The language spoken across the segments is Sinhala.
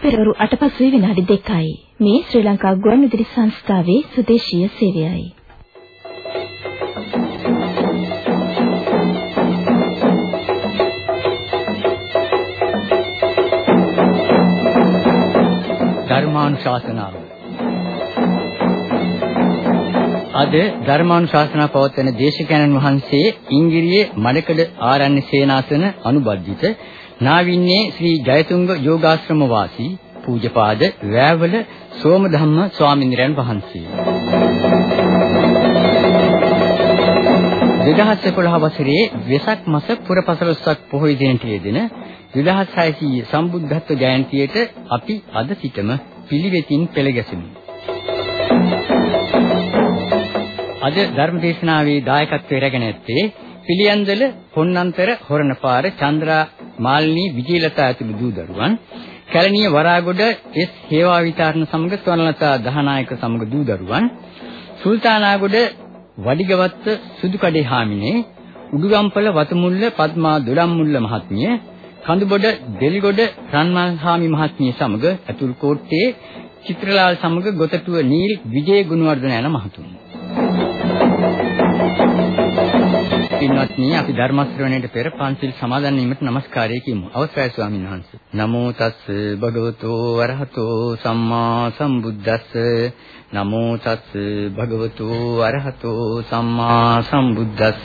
පෙරවරු 8 පසුවේ විනාඩි 2යි. මේ ශ්‍රී ලංකා ගුවන්විදුලි සංස්ථාවේ සුදේශීය සේවයයි. ධර්මානුශාසනාව අද ධර්මානුශාසනා පවත්වන දේශකයන්න් වහන්සේ ඉංගිරියේ මඩකඩ ආරණ්‍ය සේනාසන අනුබද්ධිත නාවින්නේ ශ්‍රී ජයතුංග යෝගාශ්‍රම වාසී පූජපාද වෑවල සෝමධම්ම ස්වාමීන් වහන්සේ 2011 වසරේ වෙසක් මාස පුරපසළොස්වක පොහොය දිනට යෙදෙන 2600 සම්බුද්ධත්ව ජයන්තියට අපි අද සිටම පිළිවෙතින් පෙළ ගැසෙමු. අද ධර්ම දේශනාවේ දායකත්වයේ රැගෙන ඇත්තේ පිළියන්දල පොන්නන්තර හොරණපාර චන්ද්‍රා මාල්නී විජේලතා ඇතුළු දූ දරුවන් කැලණිය වරාගොඩ එස් හේවා විතරණ සමග ස්වර්ණලතා දහනායක සමග දූ දරුවන් සුල්තානාගොඩ වඩිගවත්ත සුදුකඩේ හාමිනේ උඩුගම්පල වතුමුල්ල පද්මා දොඩම්මුල්ල මහත්මිය කඳුබොඩ දෙල්ගොඩ රන්මල් හාමි මහත්මිය සමග අතුල් කෝට්ටේ චිත්‍රලාල් සමග ගොතටුව නීල් විජේ ගුණවර්ධන යන මහතුන්. පින්වත්නි අපි ධර්ම ශ්‍රවණයට පෙර පන්සිල් සමාදන් වීමට নমස්කාරය කියමු. අවසරයි ස්වාමීන් වහන්සේ. නමෝ තස් භගවතෝ අරහතෝ සම්මා සම්බුද්දස්ස නමෝ තස් භගවතෝ අරහතෝ සම්මා සම්බුද්දස්ස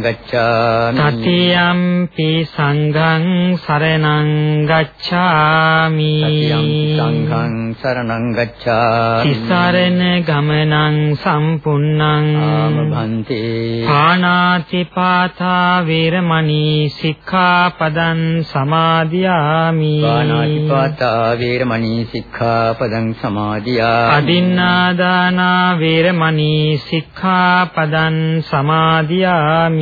ගච්ඡාමි තතියම්පි සංඝං සරණං ගච්ඡාමි. තතියම්පි සංඝං සරණං ගච්ඡාමි තිසරණ ගමනං සම්පුන්නං ආමභන්තේ. පාණාති පාතා වේරමණී සික්ඛාපදං සමාදියාමි. පාණාති පාතා වේරමණී සික්ඛාපදං සමාදියාමි. අදින්නාදානා වේරමණී සික්ඛාපදං සමාදියාමි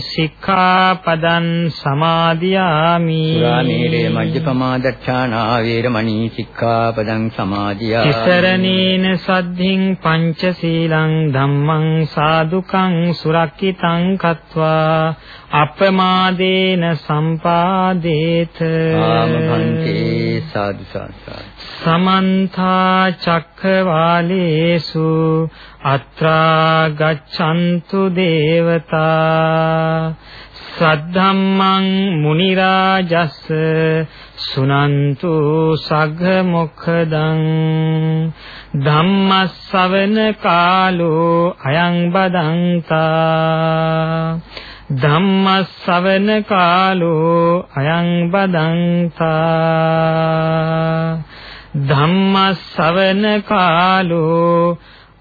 සික්ඛාපදං සමාදියාමි. සුරාමේරේ මජ්ජපමා දච්ඡානා වේරමණී සික්ඛාපදං සමාදියාමි. තිසරණේන සද්ධින් පංචශීලං ධම්මං සාදුකං සුරක්කිතං කତ୍වා අපමාදේන සම්පාදේත. ආමභන්තේ සාදු. සමන්ත චක්ඛවාලේසු අත්‍රා ගච්ඡන්තු දේවතා සද්ධම්මං මුනි රාජස් සුනන්තු සග්ග මොක්ඛදං ධම්මස්සවන කාලෝ අයං බදන්තා ධම්මස්සවන කාලෝ අයං බදන්තා ධම්මස්සවන කාලෝ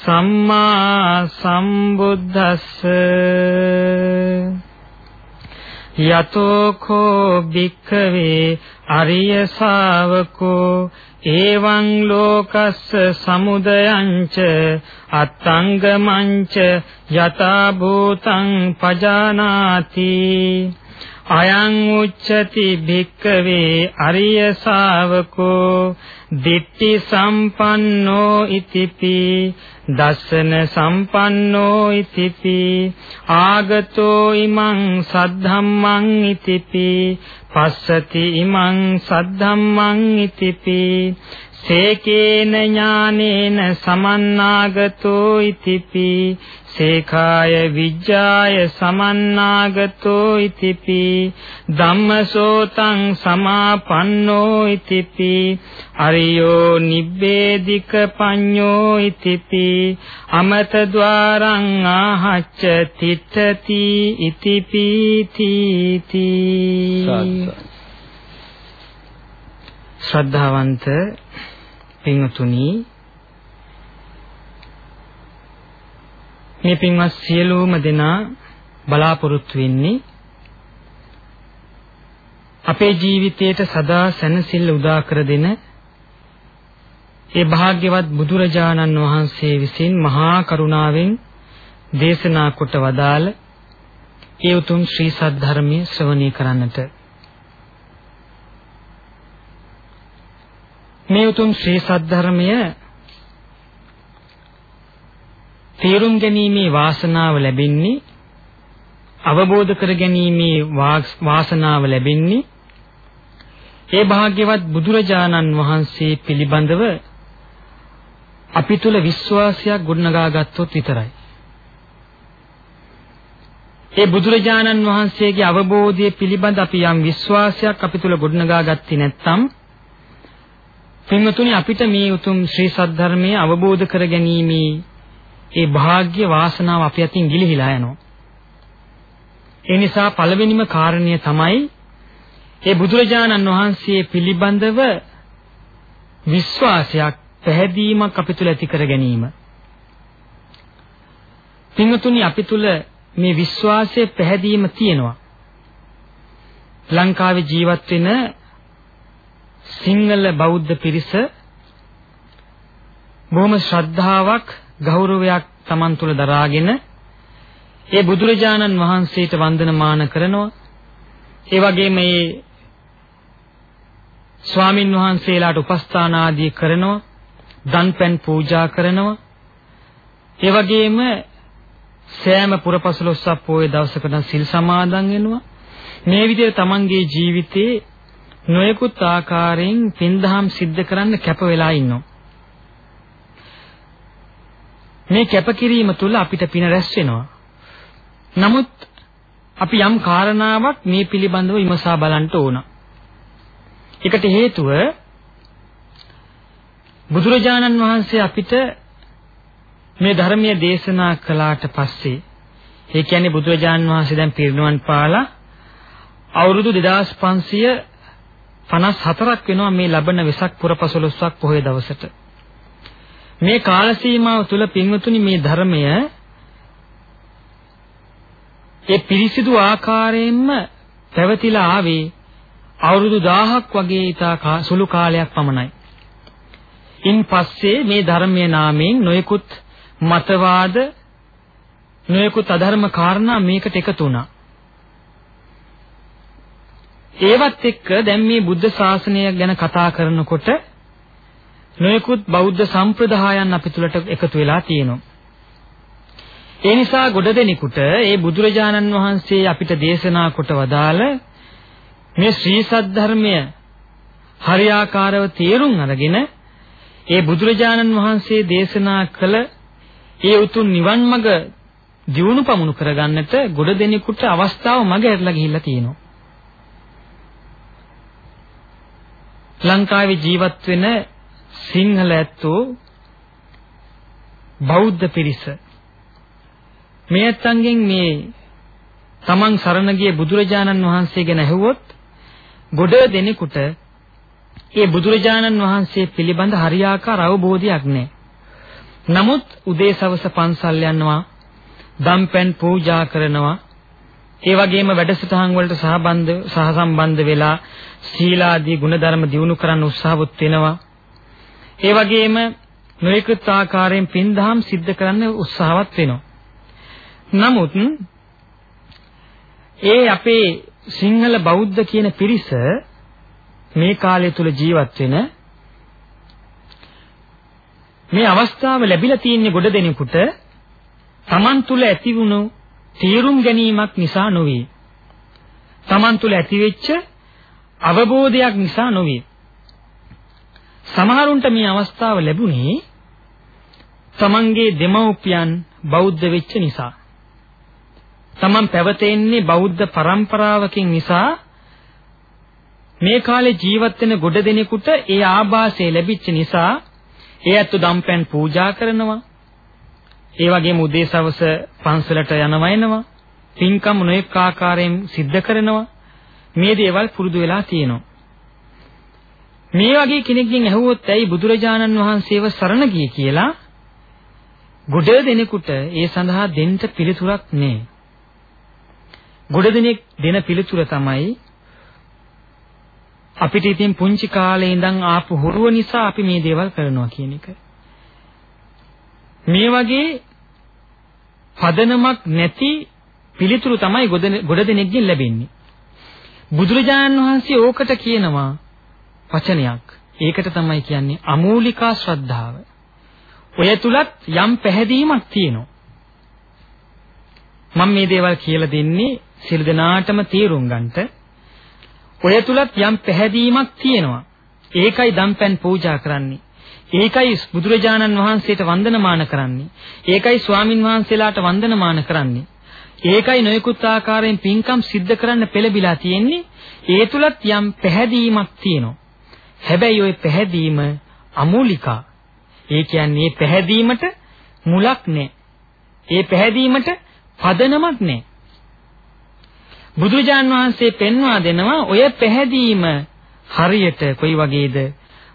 සම්මා සම්බුද්දස්ස යතෝ කෝ භික්ඛවේ අරිය ශාවකෝ එවං ලෝකස්ස සමුදයංච අත්තංගමංච යතා භූතං පජානාති අයං උච්චති භික්කවේ අරිය ශාවකෝ දිට්ඨි සම්පන්නෝ ඉතිපි දස්සන සම්පන්නෝ ඉතිපි ආගතෝ ඉමං සද්ධම්මං ඉතිපි පස්සති ඉමං සද්ධම්මං ඉතිපි සේකේන ඥානේන සමන්නාගතෝ ඉතිපි සේඛාය විජ්ජාය සමන්නාගතෝ ඉතිපි ධම්මසෝතං සමාපන්නෝ ඉතිපි අරියෝ නිබ්බේධික පඤ්ඤෝ ඉතිපි අමත ద్వාරං ආහච්ච තිට්ඨති ඉතිපි තීති. ශ්‍රද්ධාවන්ත පින්තුනි මේ පින්වත් සියලුම දෙනා බලාපොරොත්තු වෙන්නේ අපේ ජීවිතයට සදා සැනසෙල්ල උදා කර දෙන ඒ භාග්‍යවත් බුදුරජාණන් වහන්සේ විසින් මහා කරුණාවෙන් දේශනා කොට වදාළ ඒ උතුම් ශ්‍රී සද්ධර්මයේ ශ්‍රවණය කරන්නට. මේ උතුම් ශ්‍රී සද්ධර්මය තේරුම් ගැනීමේ වාසනාව ලැබෙන්නේ අවබෝධ කර ගැනීමේ වාසනාව ලැබෙන්නේ ඒ භාග්‍යවත් බුදුරජාණන් වහන්සේ පිළිබඳව අපි තුල විශ්වාසයක් ගොඩනගා ගත්තොත් විතරයි. ඒ බුදුරජාණන් වහන්සේගේ අවබෝධය පිළිබඳ අපි යම් විශ්වාසයක් අපි තුල ගොඩනගා ගත්තේ නැත්නම් පින්වතුනි අපිට මේ උතුම් ශ්‍රී සද්ධර්මයේ අවබෝධ කර ගැනීමේ ඒ වාග්ය වාසනාව අපි අතින් ගිලිහිලා යනවා. ඒ නිසා පළවෙනිම කාරණය තමයි ඒ බුදුරජාණන් වහන්සේ පිළිබඳව විශ්වාසයක් පැහැදීමක් අපි තුල ඇති කර ගැනීම. පින්වතුනි අපි තුල මේ විශ්වාසයේ පැහැදීම තියෙනවා. ලංකාවේ ජීවත් වෙන සිංහල බෞද්ධ පිරිස බොහොම ශ්‍රද්ධාවක් ගෞරවයක් Taman තුල දරාගෙන ඒ බුදුරජාණන් වහන්සේට වන්දනමාන කරනවා. ඒ වගේම මේ ස්වාමින් වහන්සේලාට උපස්ථාන ආදී කරනවා. දන්පැන් පූජා කරනවා. ඒ වගේම සෑම පුරපසළොස්වක පොයේ දවසකට සිල් සමාදන් වෙනවා. මේ විදිහට තමන්ගේ ජීවිතේ නොයෙකුත් ආකාරයෙන් පින්දහම් සිද්ධ කරන්න කැප වෙලා ඉන්නවා. මේ කැපකිරීම තුළ අපිට පින රැස් වෙනවා. නමුත් අපි යම් කාරණාවක් මේ පිළිබඳව විමසා බලන්න ඕන. ඒකට හේතුව බුදුරජාණන් වහන්සේ අපිට මේ ධර්මයේ දේශනා කළාට පස්සේ ඒ කියන්නේ බුදුරජාණන් වහන්සේ දැන් පිරිනුවන් පාලා අවුරුදු 2554ක් වෙනවා මේ ලබන වෙසක් පුර 15ක් පොහොය දවසට. මේ කාල සීමාව තුළ පින්වතුනි මේ ධර්මය ඒ පිරිසිදු ආකාරයෙන්ම පැවතිලා ආවේ අවුරුදු 1000ක් වගේ ඊටා සුළු කාලයක් පමණයි. ඉන් පස්සේ මේ ධර්මයේ නාමයෙන් නොයෙකුත් මතවාද නොයෙකුත් අධර්ම කාරණා මේකට එකතු වුණා. ඒවත් එක්ක දැන් මේ බුද්ධ ශාසනය ගැන කතා කරනකොට නොයෙකුත් බෞද්ධ සම්ප්‍රදායන් අපි තුලට එකතු වෙලා තියෙනවා. ඒ නිසා ගොඩ දෙනෙකුට ඒ බුදුරජාණන් වහන්සේ අපිට දේශනා කොට වදාළ මේ ශ්‍රී සද්ධර්මය හරියාකාරව තේරුම් අරගෙන ඒ බුදුරජාණන් වහන්සේ දේශනා කළ ඒ උතුම් නිවන් මඟ දියුණු පමුණු කරගන්නට ගොඩ දෙනෙකුට අවස්ථාව මග ඇරලා ගිහිල්ලා තියෙනවා. ලංකාවේ ජීවත් වෙන සිංහල ඇත්තෝ බෞද්ධ පිරිස මේ ඇත්තන්ගෙන් මේ තමන් සරණ ගිය බුදුරජාණන් වහන්සේ ගැන ඇහුවොත් ගොඩ දෙනෙකුට ඒ බුදුරජාණන් වහන්සේ පිළිබඳ හරියාකාර අවබෝධයක් නැහැ. නමුත් උදේ සවස පන්සල් යනවා, දම්පැන් පූජා කරනවා, ඒ වගේම වැඩසටහන් වලට සහබන්ධ සහසම්බන්ධ වෙලා සීලාදී ගුණධර්ම දියුණු කරන්න උත්සාහවත් වෙනවා. ඒ වගේම නොයෙකුත් ආකාරයෙන් පින්දහම් සිද්ධ කරන්න උත්සාහවත් වෙනවා. නමුත් ඒ අපේ සිංහල බෞද්ධ කියන පිරිස මේ කාලය තුල ජීවත් වෙන මේ අවස්ථාව ලැබිලා තියෙන්නේ ගොඩ දෙනෙකුට Taman තුල ඇති වුණු තීරුම් ගැනීමක් නිසා නොවේ. Taman තුල ඇතිවෙච්ච අවබෝධයක් නිසා නොවේ. සමහරුන්ට මේ අවස්ථාව ලැබුණේ තමන්ගේ දෙමව්පියන් බෞද්ධ වෙච්ච නිසා. තමන් පැවතෙන්නේ බෞද්ධ પરම්පරාවකින් නිසා මේ කාලේ ජීවත් වෙන ගොඩ දෙනෙකුට ඒ ආభాසය ලැබිච්ච නිසා ඒ ඇත්තු දම්පැන් පූජා කරනවා. ඒ වගේම උදේ සවස පන්සලට යනවා එනවා. පින්කම් නොඑක ආකාරයෙන් සිද්ධ කරනවා. මේ දේවල් පුරුදු වෙලා තියෙනවා. මේ වගේ කෙනෙක්ගෙන් ඇහුවොත් ඇයි බුදුරජාණන් වහන්සේව සරණ ගියේ කියලා ගොඩ දෙනෙකුට ඒ සඳහා දෙන්න පිළිතුරක් නැහැ. ගොඩ දෙනෙක් දෙන පිළිතුර තමයි අපිට ඉතින් පුංචි කාලේ ඉඳන් ආපු හුරුව නිසා අපි මේ දේවල් කරනවා කියන එක. මේ වගේ පදනමක් නැති පිළිතුරු තමයි ගොඩ දෙනෙක්ගෙන් ලැබෙන්නේ. බුදුරජාණන් වහන්සේ ඕකට කියනවා වචනයක්. ඒකට තමයි කියන්නේ අමූලිකා ශ්‍රද්ධාව. ඔය තුලත් යම් පැහැදීමක් තියෙනවා. මම මේ දේවල් කියලා දෙන්නේ සියලු දෙනාටම තේරුම් ගන්නට. ඔය තුලත් යම් පැහැදීමක් තියෙනවා. ඒකයි දම්පැන් පූජා කරන්නේ. ඒකයි බුදුරජාණන් වහන්සේට වන්දනමාන කරන්නේ. ඒකයි ස්වාමින් වහන්සේලාට වන්දනමාන කරන්නේ. ඒකයි නොයෙකුත් ආකාරයෙන් පින්කම් සිද්ධ කරන්න පෙළඹිලා තියෙන්නේ. ඒ තුලත් යම් පැහැදීමක් තියෙනවා. හැබැයි ওই පැහැදීම අමූලිකා. ඒ කියන්නේ පැහැදීමට මුලක් නැහැ. ඒ පැහැදීමට පදනමක් නැහැ. බුදුරජාන් වහන්සේ පෙන්වා දෙනවා ඔය පැහැදීම හරියට කොයි වගේද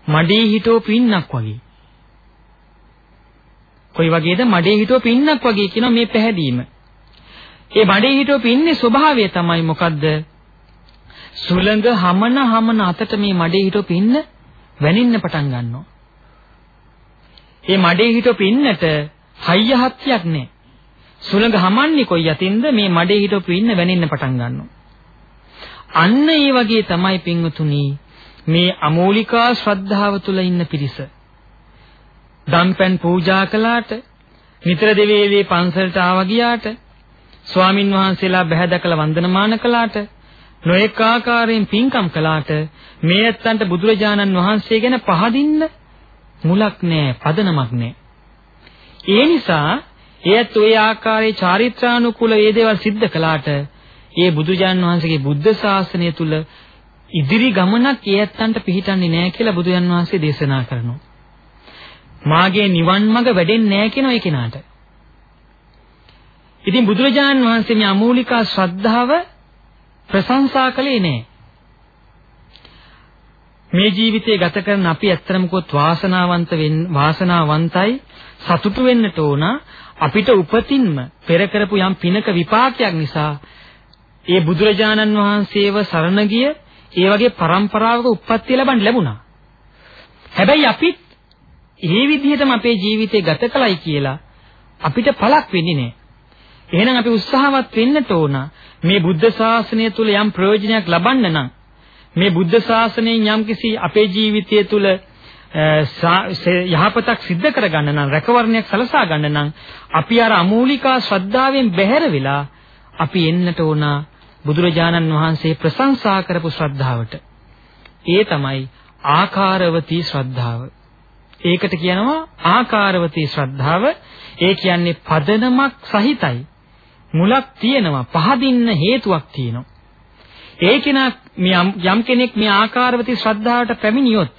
මඩේ හිටෝ පින්නක් වගේ. කොයි වගේද මඩේ හිටෝ පින්නක් වගේ කියන මේ පැහැදීම. ඒ මඩේ හිටෝ පින්නේ ස්වභාවය තමයි මොකද්ද? සුළඟ හමන හමන අතට මේ මඩේ හිටෝ පින්න වැනින්න පටන් ගන්නවා. ඒ මඩේ හිටෝ පින්නට හයිය හත්තියක් නැහැ. සුළඟ හමන්නේ කොයි යතින්ද මේ මඩේ හිටෝ පින්න වැනින්න පටන් ගන්නවා. අන්න ඒ වගේ තමයි පින්වතුනි මේ අමෝලිකා ශ්‍රද්ධාව තුල ඉන්න පිරිස. දම්පැන් පූජා කළාට නිතර දෙවේලේ පන්සලට ආවා ගියාට ස්වාමින් වහන්සේලා බැහැ දැකලා වන්දනමාන කළාට නොඑක ආකාරයෙන් පින්කම් කළාට මේ ඇත්තන්ට බුදුරජාණන් වහන්සේ ගැන පහදින්න මුලක් නෑ පදනමක් නෑ ඒ නිසා එයත් ওই ආකාරයේ චාරිත්‍රානුකූල ඒ දේවල් සිද්ධ කළාට ඒ බුදුජාණන් වහන්සේගේ බුද්ධ ශාසනය තුල ඉදිරි ගමනක් ඒ ඇත්තන්ට පිහිටන්නේ නැහැ කියලා බුදුන් වහන්සේ දේශනා කරනවා. මාගේ නිවන් මඟ වැඩෙන්නේ නැහැ කියන ඒ කෙනාට. ඉතින් බුදුරජාණන් වහන්සේ මේ අමූලිකා ශ්‍රද්ධාව ප්‍රශංසා කළේ නැහැ. මේ ජීවිතය ගත කරන අපි ඇත්තටම කොත් වාසනාවන්ත වෙන්න වාසනාවන්තයි සතුටු වෙන්නට ඕන අපිට උපතින්ම පෙර කරපු යම් පිනක විපාකයක් නිසා ඒ බුදුරජාණන් වහන්සේව සරණ ගිය ඒ වගේ પરම්පරාවක උප්පත්තිය ලබන්න ලැබුණා. හැබැයි අපිත් මේ විදිහටම අපේ ජීවිතේ ගත කළයි කියලා අපිට පළක් වෙන්නේ නැහැ. එහෙනම් අපි උත්සාහවත් වෙන්නට ඕන මේ බුද්ධ ශාසනය තුල යම් ප්‍රයෝජනයක් ලබන්න නම් මේ බුද්ධ ශාසනයෙන් යම්කිසි අපේ ජීවිතය තුල යහපතක් සිද්ධ කරගන්න නම් රැකවරණයක් සලසා ගන්න නම් අපි අර අමූලිකා ශ්‍රද්ධාවෙන් බැහැර වෙලා අපි එන්නට ඕන බුදුරජාණන් වහන්සේ ප්‍රශංසා කරපු ශ්‍රද්ධාවට. ඒ තමයි ආකාරවතී ශ්‍රද්ධාව. ඒකට කියනවා ආකාරවතී ශ්‍රද්ධාව. ඒ කියන්නේ පදනමක් සහිතයි. මුලක් තියෙනවා පහදින්න හේතුවක් තියෙනවා. ඒ කෙනා යම් කෙනෙක් මේ ආකාරවති ශ්‍රද්ධාවට පැමිණියොත්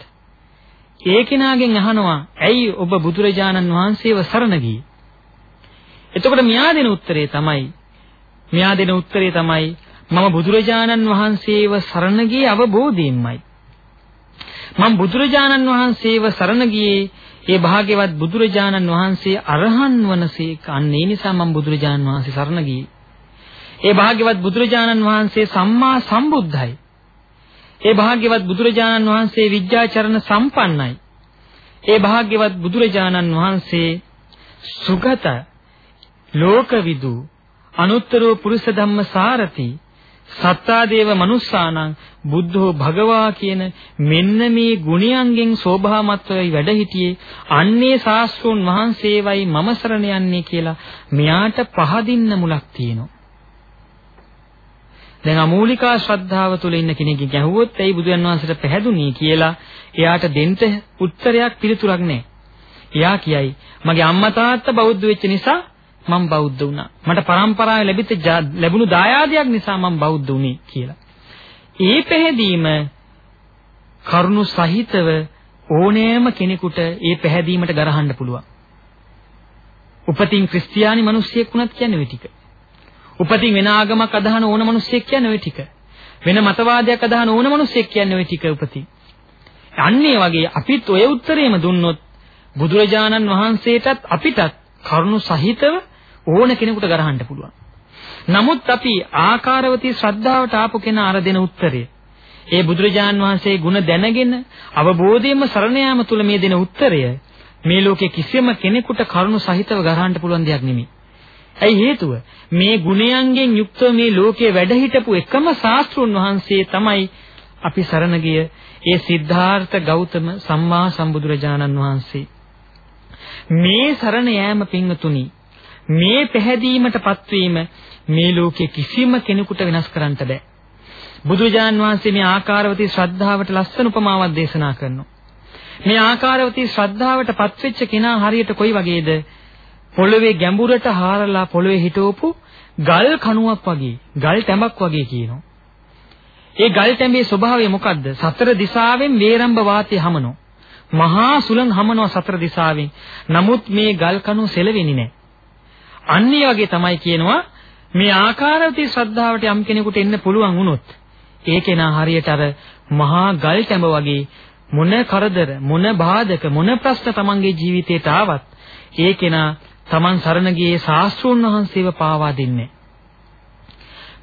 ඒ කෙනාගෙන් අහනවා ඇයි ඔබ බුදුරජාණන් වහන්සේව සරණ ගියේ? එතකොට මෙයා දෙන උත්තරේ තමයි මෙයා දෙන උත්තරේ තමයි මම බුදුරජාණන් වහන්සේව සරණ ගියේ අවබෝධයෙන්මයි. මම බුදුරජාණන් වහන්සේව සරණ ගියේ ඒ භාග්‍යවත් බුදුරජාණන් වහන්සේ අරහන් වනසේක අන්න ඒ නිසා මම බුදුරජාණන් වහන්සේ සරණ ගියේ. ඒ භාග්‍යවත් බුදුරජාණන් වහන්සේ සම්මා සම්බුද්ධයි. ඒ භාග්‍යවත් බුදුරජාණන් වහන්සේ විද්‍යාචරණ සම්පන්නයි. ඒ භාග්‍යවත් බුදුරජාණන් වහන්සේ සුගත ලෝකවිදු අනුත්තරෝ පුරුෂ ධම්ම සාරති සත්තාදේව මනුස්සානං බුද්ධෝ භගවා කියන මෙන්න මේ ගුණයන්ගෙන් શોභාමත්වයි වැඩ හිටියේ අන්නේ ශාස්ත්‍රෝන් වහන්සේවයි මම සරණ යන්නේ කියලා මෙයාට පහදින්න මුලක් තියෙනවා. දැන් අමූලිකා ශ්‍රද්ධාව තුල ඉන්න කෙනෙක්ගෙන් ගැහුවොත් ඇයි බුදුන් වහන්සේට පැහැදුණී කියලා එයාට දෙන්න උත්තරයක් පිළිතුරක් නැහැ. එයා කියයි මගේ අම්මා තාත්තා බෞද්ධ වෙච්ච නිසා මම බෞද්ධ වුණා. මට පරම්පරාවේ ලැබිච්ච ලැබුණු දායාදයක් නිසා මම බෞද්ධ වුණේ කියලා. ඒ පැහැදීම කරුණු සහිතව ඕනෑම කෙනෙකුට ඒ පැහැදීමට ගරහන්න පුළුවන්. උපතින් ක්‍රිස්තියානි මිනිස්සෙක් වුණත් කියන්නේ ওই ටික. උපතින් වෙන ආගමක් අදහන ඕන මිනිස්සෙක් කියන්නේ ওই ටික. වෙන මතවාදයක් අදහන ඕන මිනිස්සෙක් කියන්නේ ওই ටික උපතින්. අන්නේ වගේ අපිත් ඔය උත්තරේම දුන්නොත් බුදුරජාණන් වහන්සේටත් අපිටත් කරුණු සහිතව ඕන කෙනෙකුට ගරහන්න පුළුවන්. නමුත් අපි ආකාරවතී ශ්‍රද්ධාවට ආපු කෙනා අර දෙන උත්තරය ඒ බුදුරජාන් වහන්සේ ගුණ දැනගෙන අවබෝධයෙන්ම සරණ යාම තුල මේ දෙන උත්තරය මේ ලෝකේ කිසිම කෙනෙකුට කරුණු සහිතව ගරහන්න පුළුවන් දෙයක් නෙමෙයි. ඇයි හේතුව? මේ ගුණයන්ගෙන් යුක්තව මේ ලෝකේ වැඩ හිටපු එකම ශාස්ත්‍රුන් වහන්සේ තමයි අපි සරණ ගිය ඒ සිද්ධාර්ථ ගෞතම සම්මා සම්බුදුරජාණන් වහන්සේ. මේ සරණ යෑම පින්වතුනි මේ පැහැදීමටපත් වීම මේ ලෝකේ කිසිම කෙනෙකුට වෙනස් කරන්න බෑ. බුදුජාන් වහන්සේ මේ ආකාරවතී ශ්‍රද්ධාවට ලස්සන උපමාවක් දේශනා කරනවා. මේ ආකාරවතී ශ්‍රද්ධාවට පත්වෙච්ච කෙනා හරියට කොයි වගේද? පොළවේ ගැඹුරට හාරලා පොළවේ හිටවපු ගල් කණුවක් වගේ, ගල් තැඹක් වගේ කියනවා. ඒ ගල් තැඹේ ස්වභාවය මොකද්ද? සතර දිශාවෙන් වේරම්බ වාතය හමනවා. මහා සුළං හමනවා සතර දිශාවෙන්. නමුත් මේ ගල් කණුව සෙලවෙන්නේ නැහැ. අන්නේ වගේ තමයි කියනවා මේ ආකාරවතී ශ්‍රද්ධාවට යම් කෙනෙකුට එන්න පුළුවන් වුණොත් ඒ කෙනා හරියට අර මහා ගල් කැඹ වගේ මොන කරදර මොන බාධක මොන ප්‍රශ්න තමන්ගේ ජීවිතේට ආවත් ඒ කෙනා තමන් සරණ ගියේ ශාස්ත්‍රූන් වහන්සේව පාවා දෙන්නේ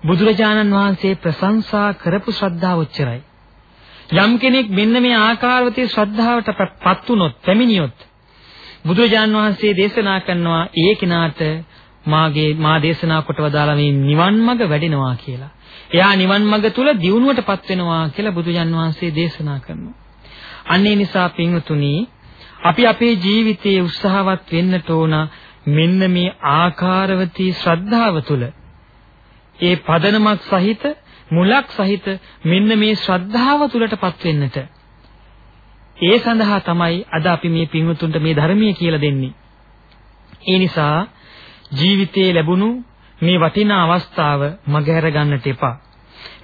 බුදුරජාණන් වහන්සේ ප්‍රශංසා කරපු ශ්‍රද්ධාව උච්චරයි යම් කෙනෙක් මෙන්න මේ ආකාරවතී ශ්‍රද්ධාවට පත් වුනොත් පැමිණියොත් බුදුරජාන් වහන්සේ දේශනා කරනවා ඒ කෙනාට මාගේ මා දේශනා කොට වදාලා මේ නිවන් මඟ වැඩෙනවා කියලා. එයා නිවන් මඟ තුල දියුණුවටපත් වෙනවා කියලා බුදුජන් වහන්සේ දේශනා කරනවා. අන්නේ නිසා පින්වතුනි අපි අපේ ජීවිතයේ උත්සාහවත් වෙන්නට ඕන මෙන්න මේ ආකාරවතී ශ්‍රද්ධාව තුල ඒ පදනමක් සහිත මුලක් සහිත මෙන්න මේ ශ්‍රද්ධාව තුලටපත් වෙන්නට ඒ සඳහා තමයි අද අපි මේ පින්වතුන්ට මේ ධර්මයේ කියලා දෙන්නේ. ඒ නිසා ජීවිතයේ ලැබුණු මේ වටිනා අවස්ථාව මගහැර ගන්නට එපා.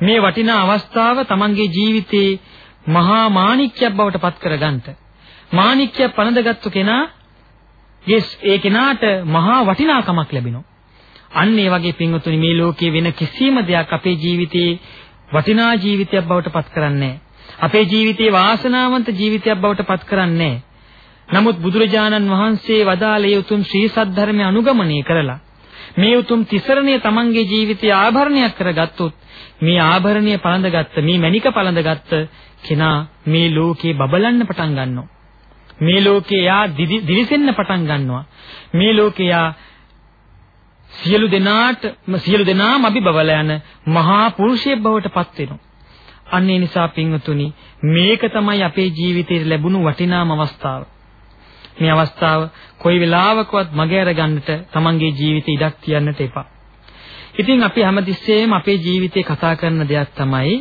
මේ වටිනා අවස්ථාව Tamanගේ ජීවිතේ මහා මාණික්කයක් බවට පත් කරගන්නට. මාණික්කය පනදගත්තු කෙනා ඒ කෙනාට මහා වටිනාකමක් ලැබෙනවා. අන්න ඒ වගේ පින්වතුනි මේ ලෝකයේ වෙන කිසිම දෙයක් අපේ ජීවිතේ වටිනා ජීවිතයක් බවට පත් කරන්නේ අපේ ජීවිතේ වාසනාවන්ත ජීවිතයක් බවට පත් කරන්නේ නමුත් බුදුරජාණන් වහන්සේ වදාළේ උතුම් ශ්‍රී සද්ධර්මය අනුගමනය කරලා මේ උතුම් තිසරණය තමන්ගේ ජීවිතයේ ආභරණයක් කරගත්තොත් මේ ආභරණය පළඳගත්ත මේ මණික පළඳගත්ත කෙනා මේ ලෝකේ බබලන්න පටන් ගන්නවා. මේ ලෝකේ යා දිවිසෙන්න පටන් ගන්නවා. මේ ලෝකේ යා සියලු දෙනාට සියලු දෙනාම අභිබවල යන මහා පුරුෂයෙක් බවට පත් වෙනවා. අන්න ඒ නිසා පින්වතුනි මේක තමයි අපේ ජීවිතේ ලැබුණු වටිනාම අවස්ථාව. මේ අවස්ථාව කොයි වෙලාවකවත් මගේ අරගන්නට තමන්ගේ ජීවිතේ ඉඩක් තියන්නට එපා. ඉතින් අපි හැමතිස්සෙම අපේ ජීවිතේ කතා කරන දෙයක් තමයි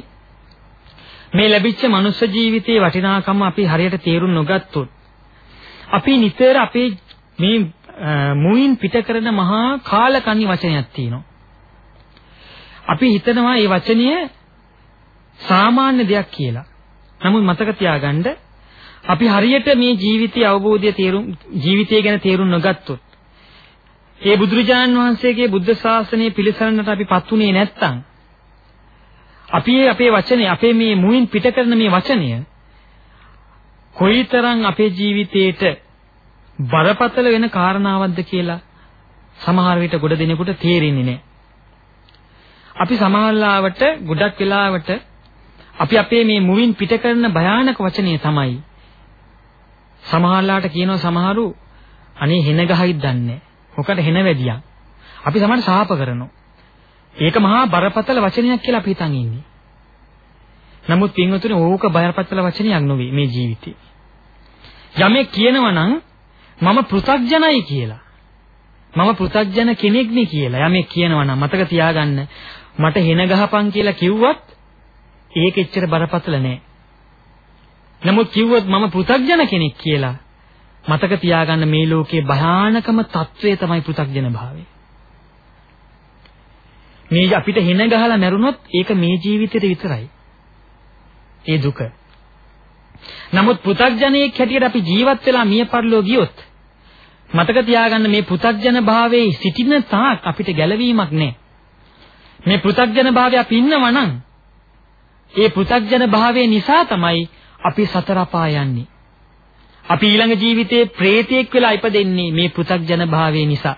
මේ ලැබිච්ච මනුෂ්‍ය ජීවිතයේ වටිනාකම අපි හරියට තේරුම් නොගත්තොත් අපි නිතර අපේ මේ මුයින් පිට කරන මහා කාලකන්ණි වචනයක් තියෙනවා. අපි හිතනවා මේ වචනය සාමාන්‍ය දෙයක් කියලා. නමුත් මතක තියාගන්න අපි හරියට මේ ජීවිතයේ අවබෝධය තේරුම් ජීවිතය ගැන තේරුම් නොගත්තොත් ඒ බුදුරජාණන් වහන්සේගේ බුද්ධ ශාසනය පිළිසරණට අපිපත් උනේ නැත්නම් අපි අපේ වචනේ අපේ මේ මුවින් පිට කරන මේ වචනය කොයිතරම් අපේ ජීවිතේට බරපතල වෙන කාරණාවක්ද කියලා සමහර විට ගොඩ දෙනෙකුට තේරෙන්නේ නැහැ. අපි සමහරලාවට ගොඩක් වෙලාවට අපි අපේ මේ මුවින් පිට කරන භයානක වචනේ තමයි සමහරලාට කියනවා සමහරු අනේ හෙන ගහයිද දන්නේ. මොකට හෙන වැඩියක්. අපි සමහර සාප කරනවා. ඒක මහා බරපතල වචනයක් කියලා අපි හිතන් ඉන්නේ. නමුත් පින්වතුනි ඕක බරපතල වචනයක් නෙවෙයි මේ ජීවිතේ. යමෙක් කියනවා නම් මම පෘථග්ජනයි කියලා. මම පෘථග්ජන කෙනෙක් නේ කියලා. යමෙක් කියනවා නම් මතක තියාගන්න මට හෙන ගහපන් කියලා කිව්වත් ඒක එච්චර බරපතල නෑ. නමුත් කිව්වොත් මම පෘථග්ජන කෙනෙක් කියලා මතක තියාගන්න මේ ලෝකේ භයානකම తත්වය තමයි පෘථග්ජන භාවය. මේ අපිට හෙන ගහලා මැරුණොත් ඒක මේ ජීවිතේට විතරයි. ඒ දුක. නමුත් පෘථග්ජනයෙක් හැටියට අපි ජීවත් වෙලා මිය පරලෝ ගියොත් මතක තියාගන්න මේ පෘථග්ජන භාවයේ සිටින තාක් අපිට ගැලවීමක් නැහැ. මේ පෘථග්ජන භාවය අපි ඉන්නවා නම් ඒ පෘථග්ජන භාවය නිසා තමයි අපි සතර යන්නේ. අපි ඊළඟ ජීවිතේ ප්‍රේතයෙක් වෙලා ඉපදෙන්නේ මේ පෘථග්ජන භාවය නිසා.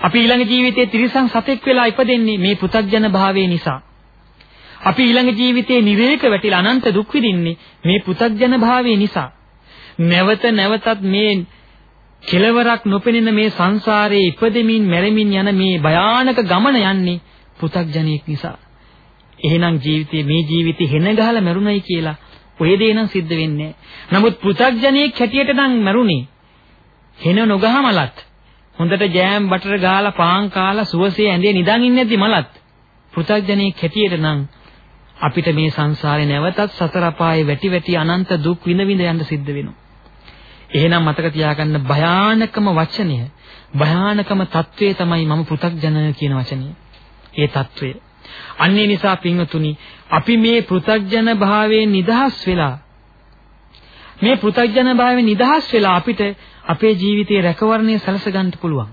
අපි ඊළඟ ජීවිතේ තිරිසන් සතෙක් වෙලා ඉපදෙන්නේ මේ පෘථග්ජන භාවය නිසා. අපි ඊළඟ ජීවිතේ නිරේක වැටිලා අනන්ත දුක් විඳින්නේ මේ පෘථග්ජන භාවය නිසා. නැවත නැවතත් මේ කෙලවරක් නොපෙනෙන මේ සංසාරයේ ඉපදෙමින් මැරෙමින් යන මේ භයානක ගමන යන්නේ පෘථග්ජනයෙක් නිසා. එහෙනම් ජීවිතේ මේ ජීවිතේ හෙන ගහලා මැරුණයි කියලා ඔය දේ නම් සිද්ධ වෙන්නේ නමුත් පෘථග්ජනයෙක් හැටියට නම් මැරුණේ හෙන නොගහමලත් හොඳට ජෑම් බටර් ගාලා පාන් කාලා සුවසේ ඇඳේ නිදන් ඉන්නේ නැද්දි මලත් පෘථග්ජනයෙක් හැටියට නම් අපිට මේ සංසාරේ නැවතත් සතර අපායේ වැටි වැටි අනන්ත දුක් විඳ විඳ යන්න සිද්ධ වෙනවා. එහෙනම් මතක තියාගන්න භයානකම වචනය භයානකම తත්වයේ තමයි මම පෘථග්ජන කියන වචනය. ඒ తත්වය. අන්නේ නිසා පින්වතුනි අපි මේ පෘථග්ජන භාවයෙන් නිදහස් වෙලා මේ පෘථග්ජන භාවයෙන් නිදහස් වෙලා අපිට අපේ ජීවිතයේ රැකවරණය සලස ගන්න පුළුවන්.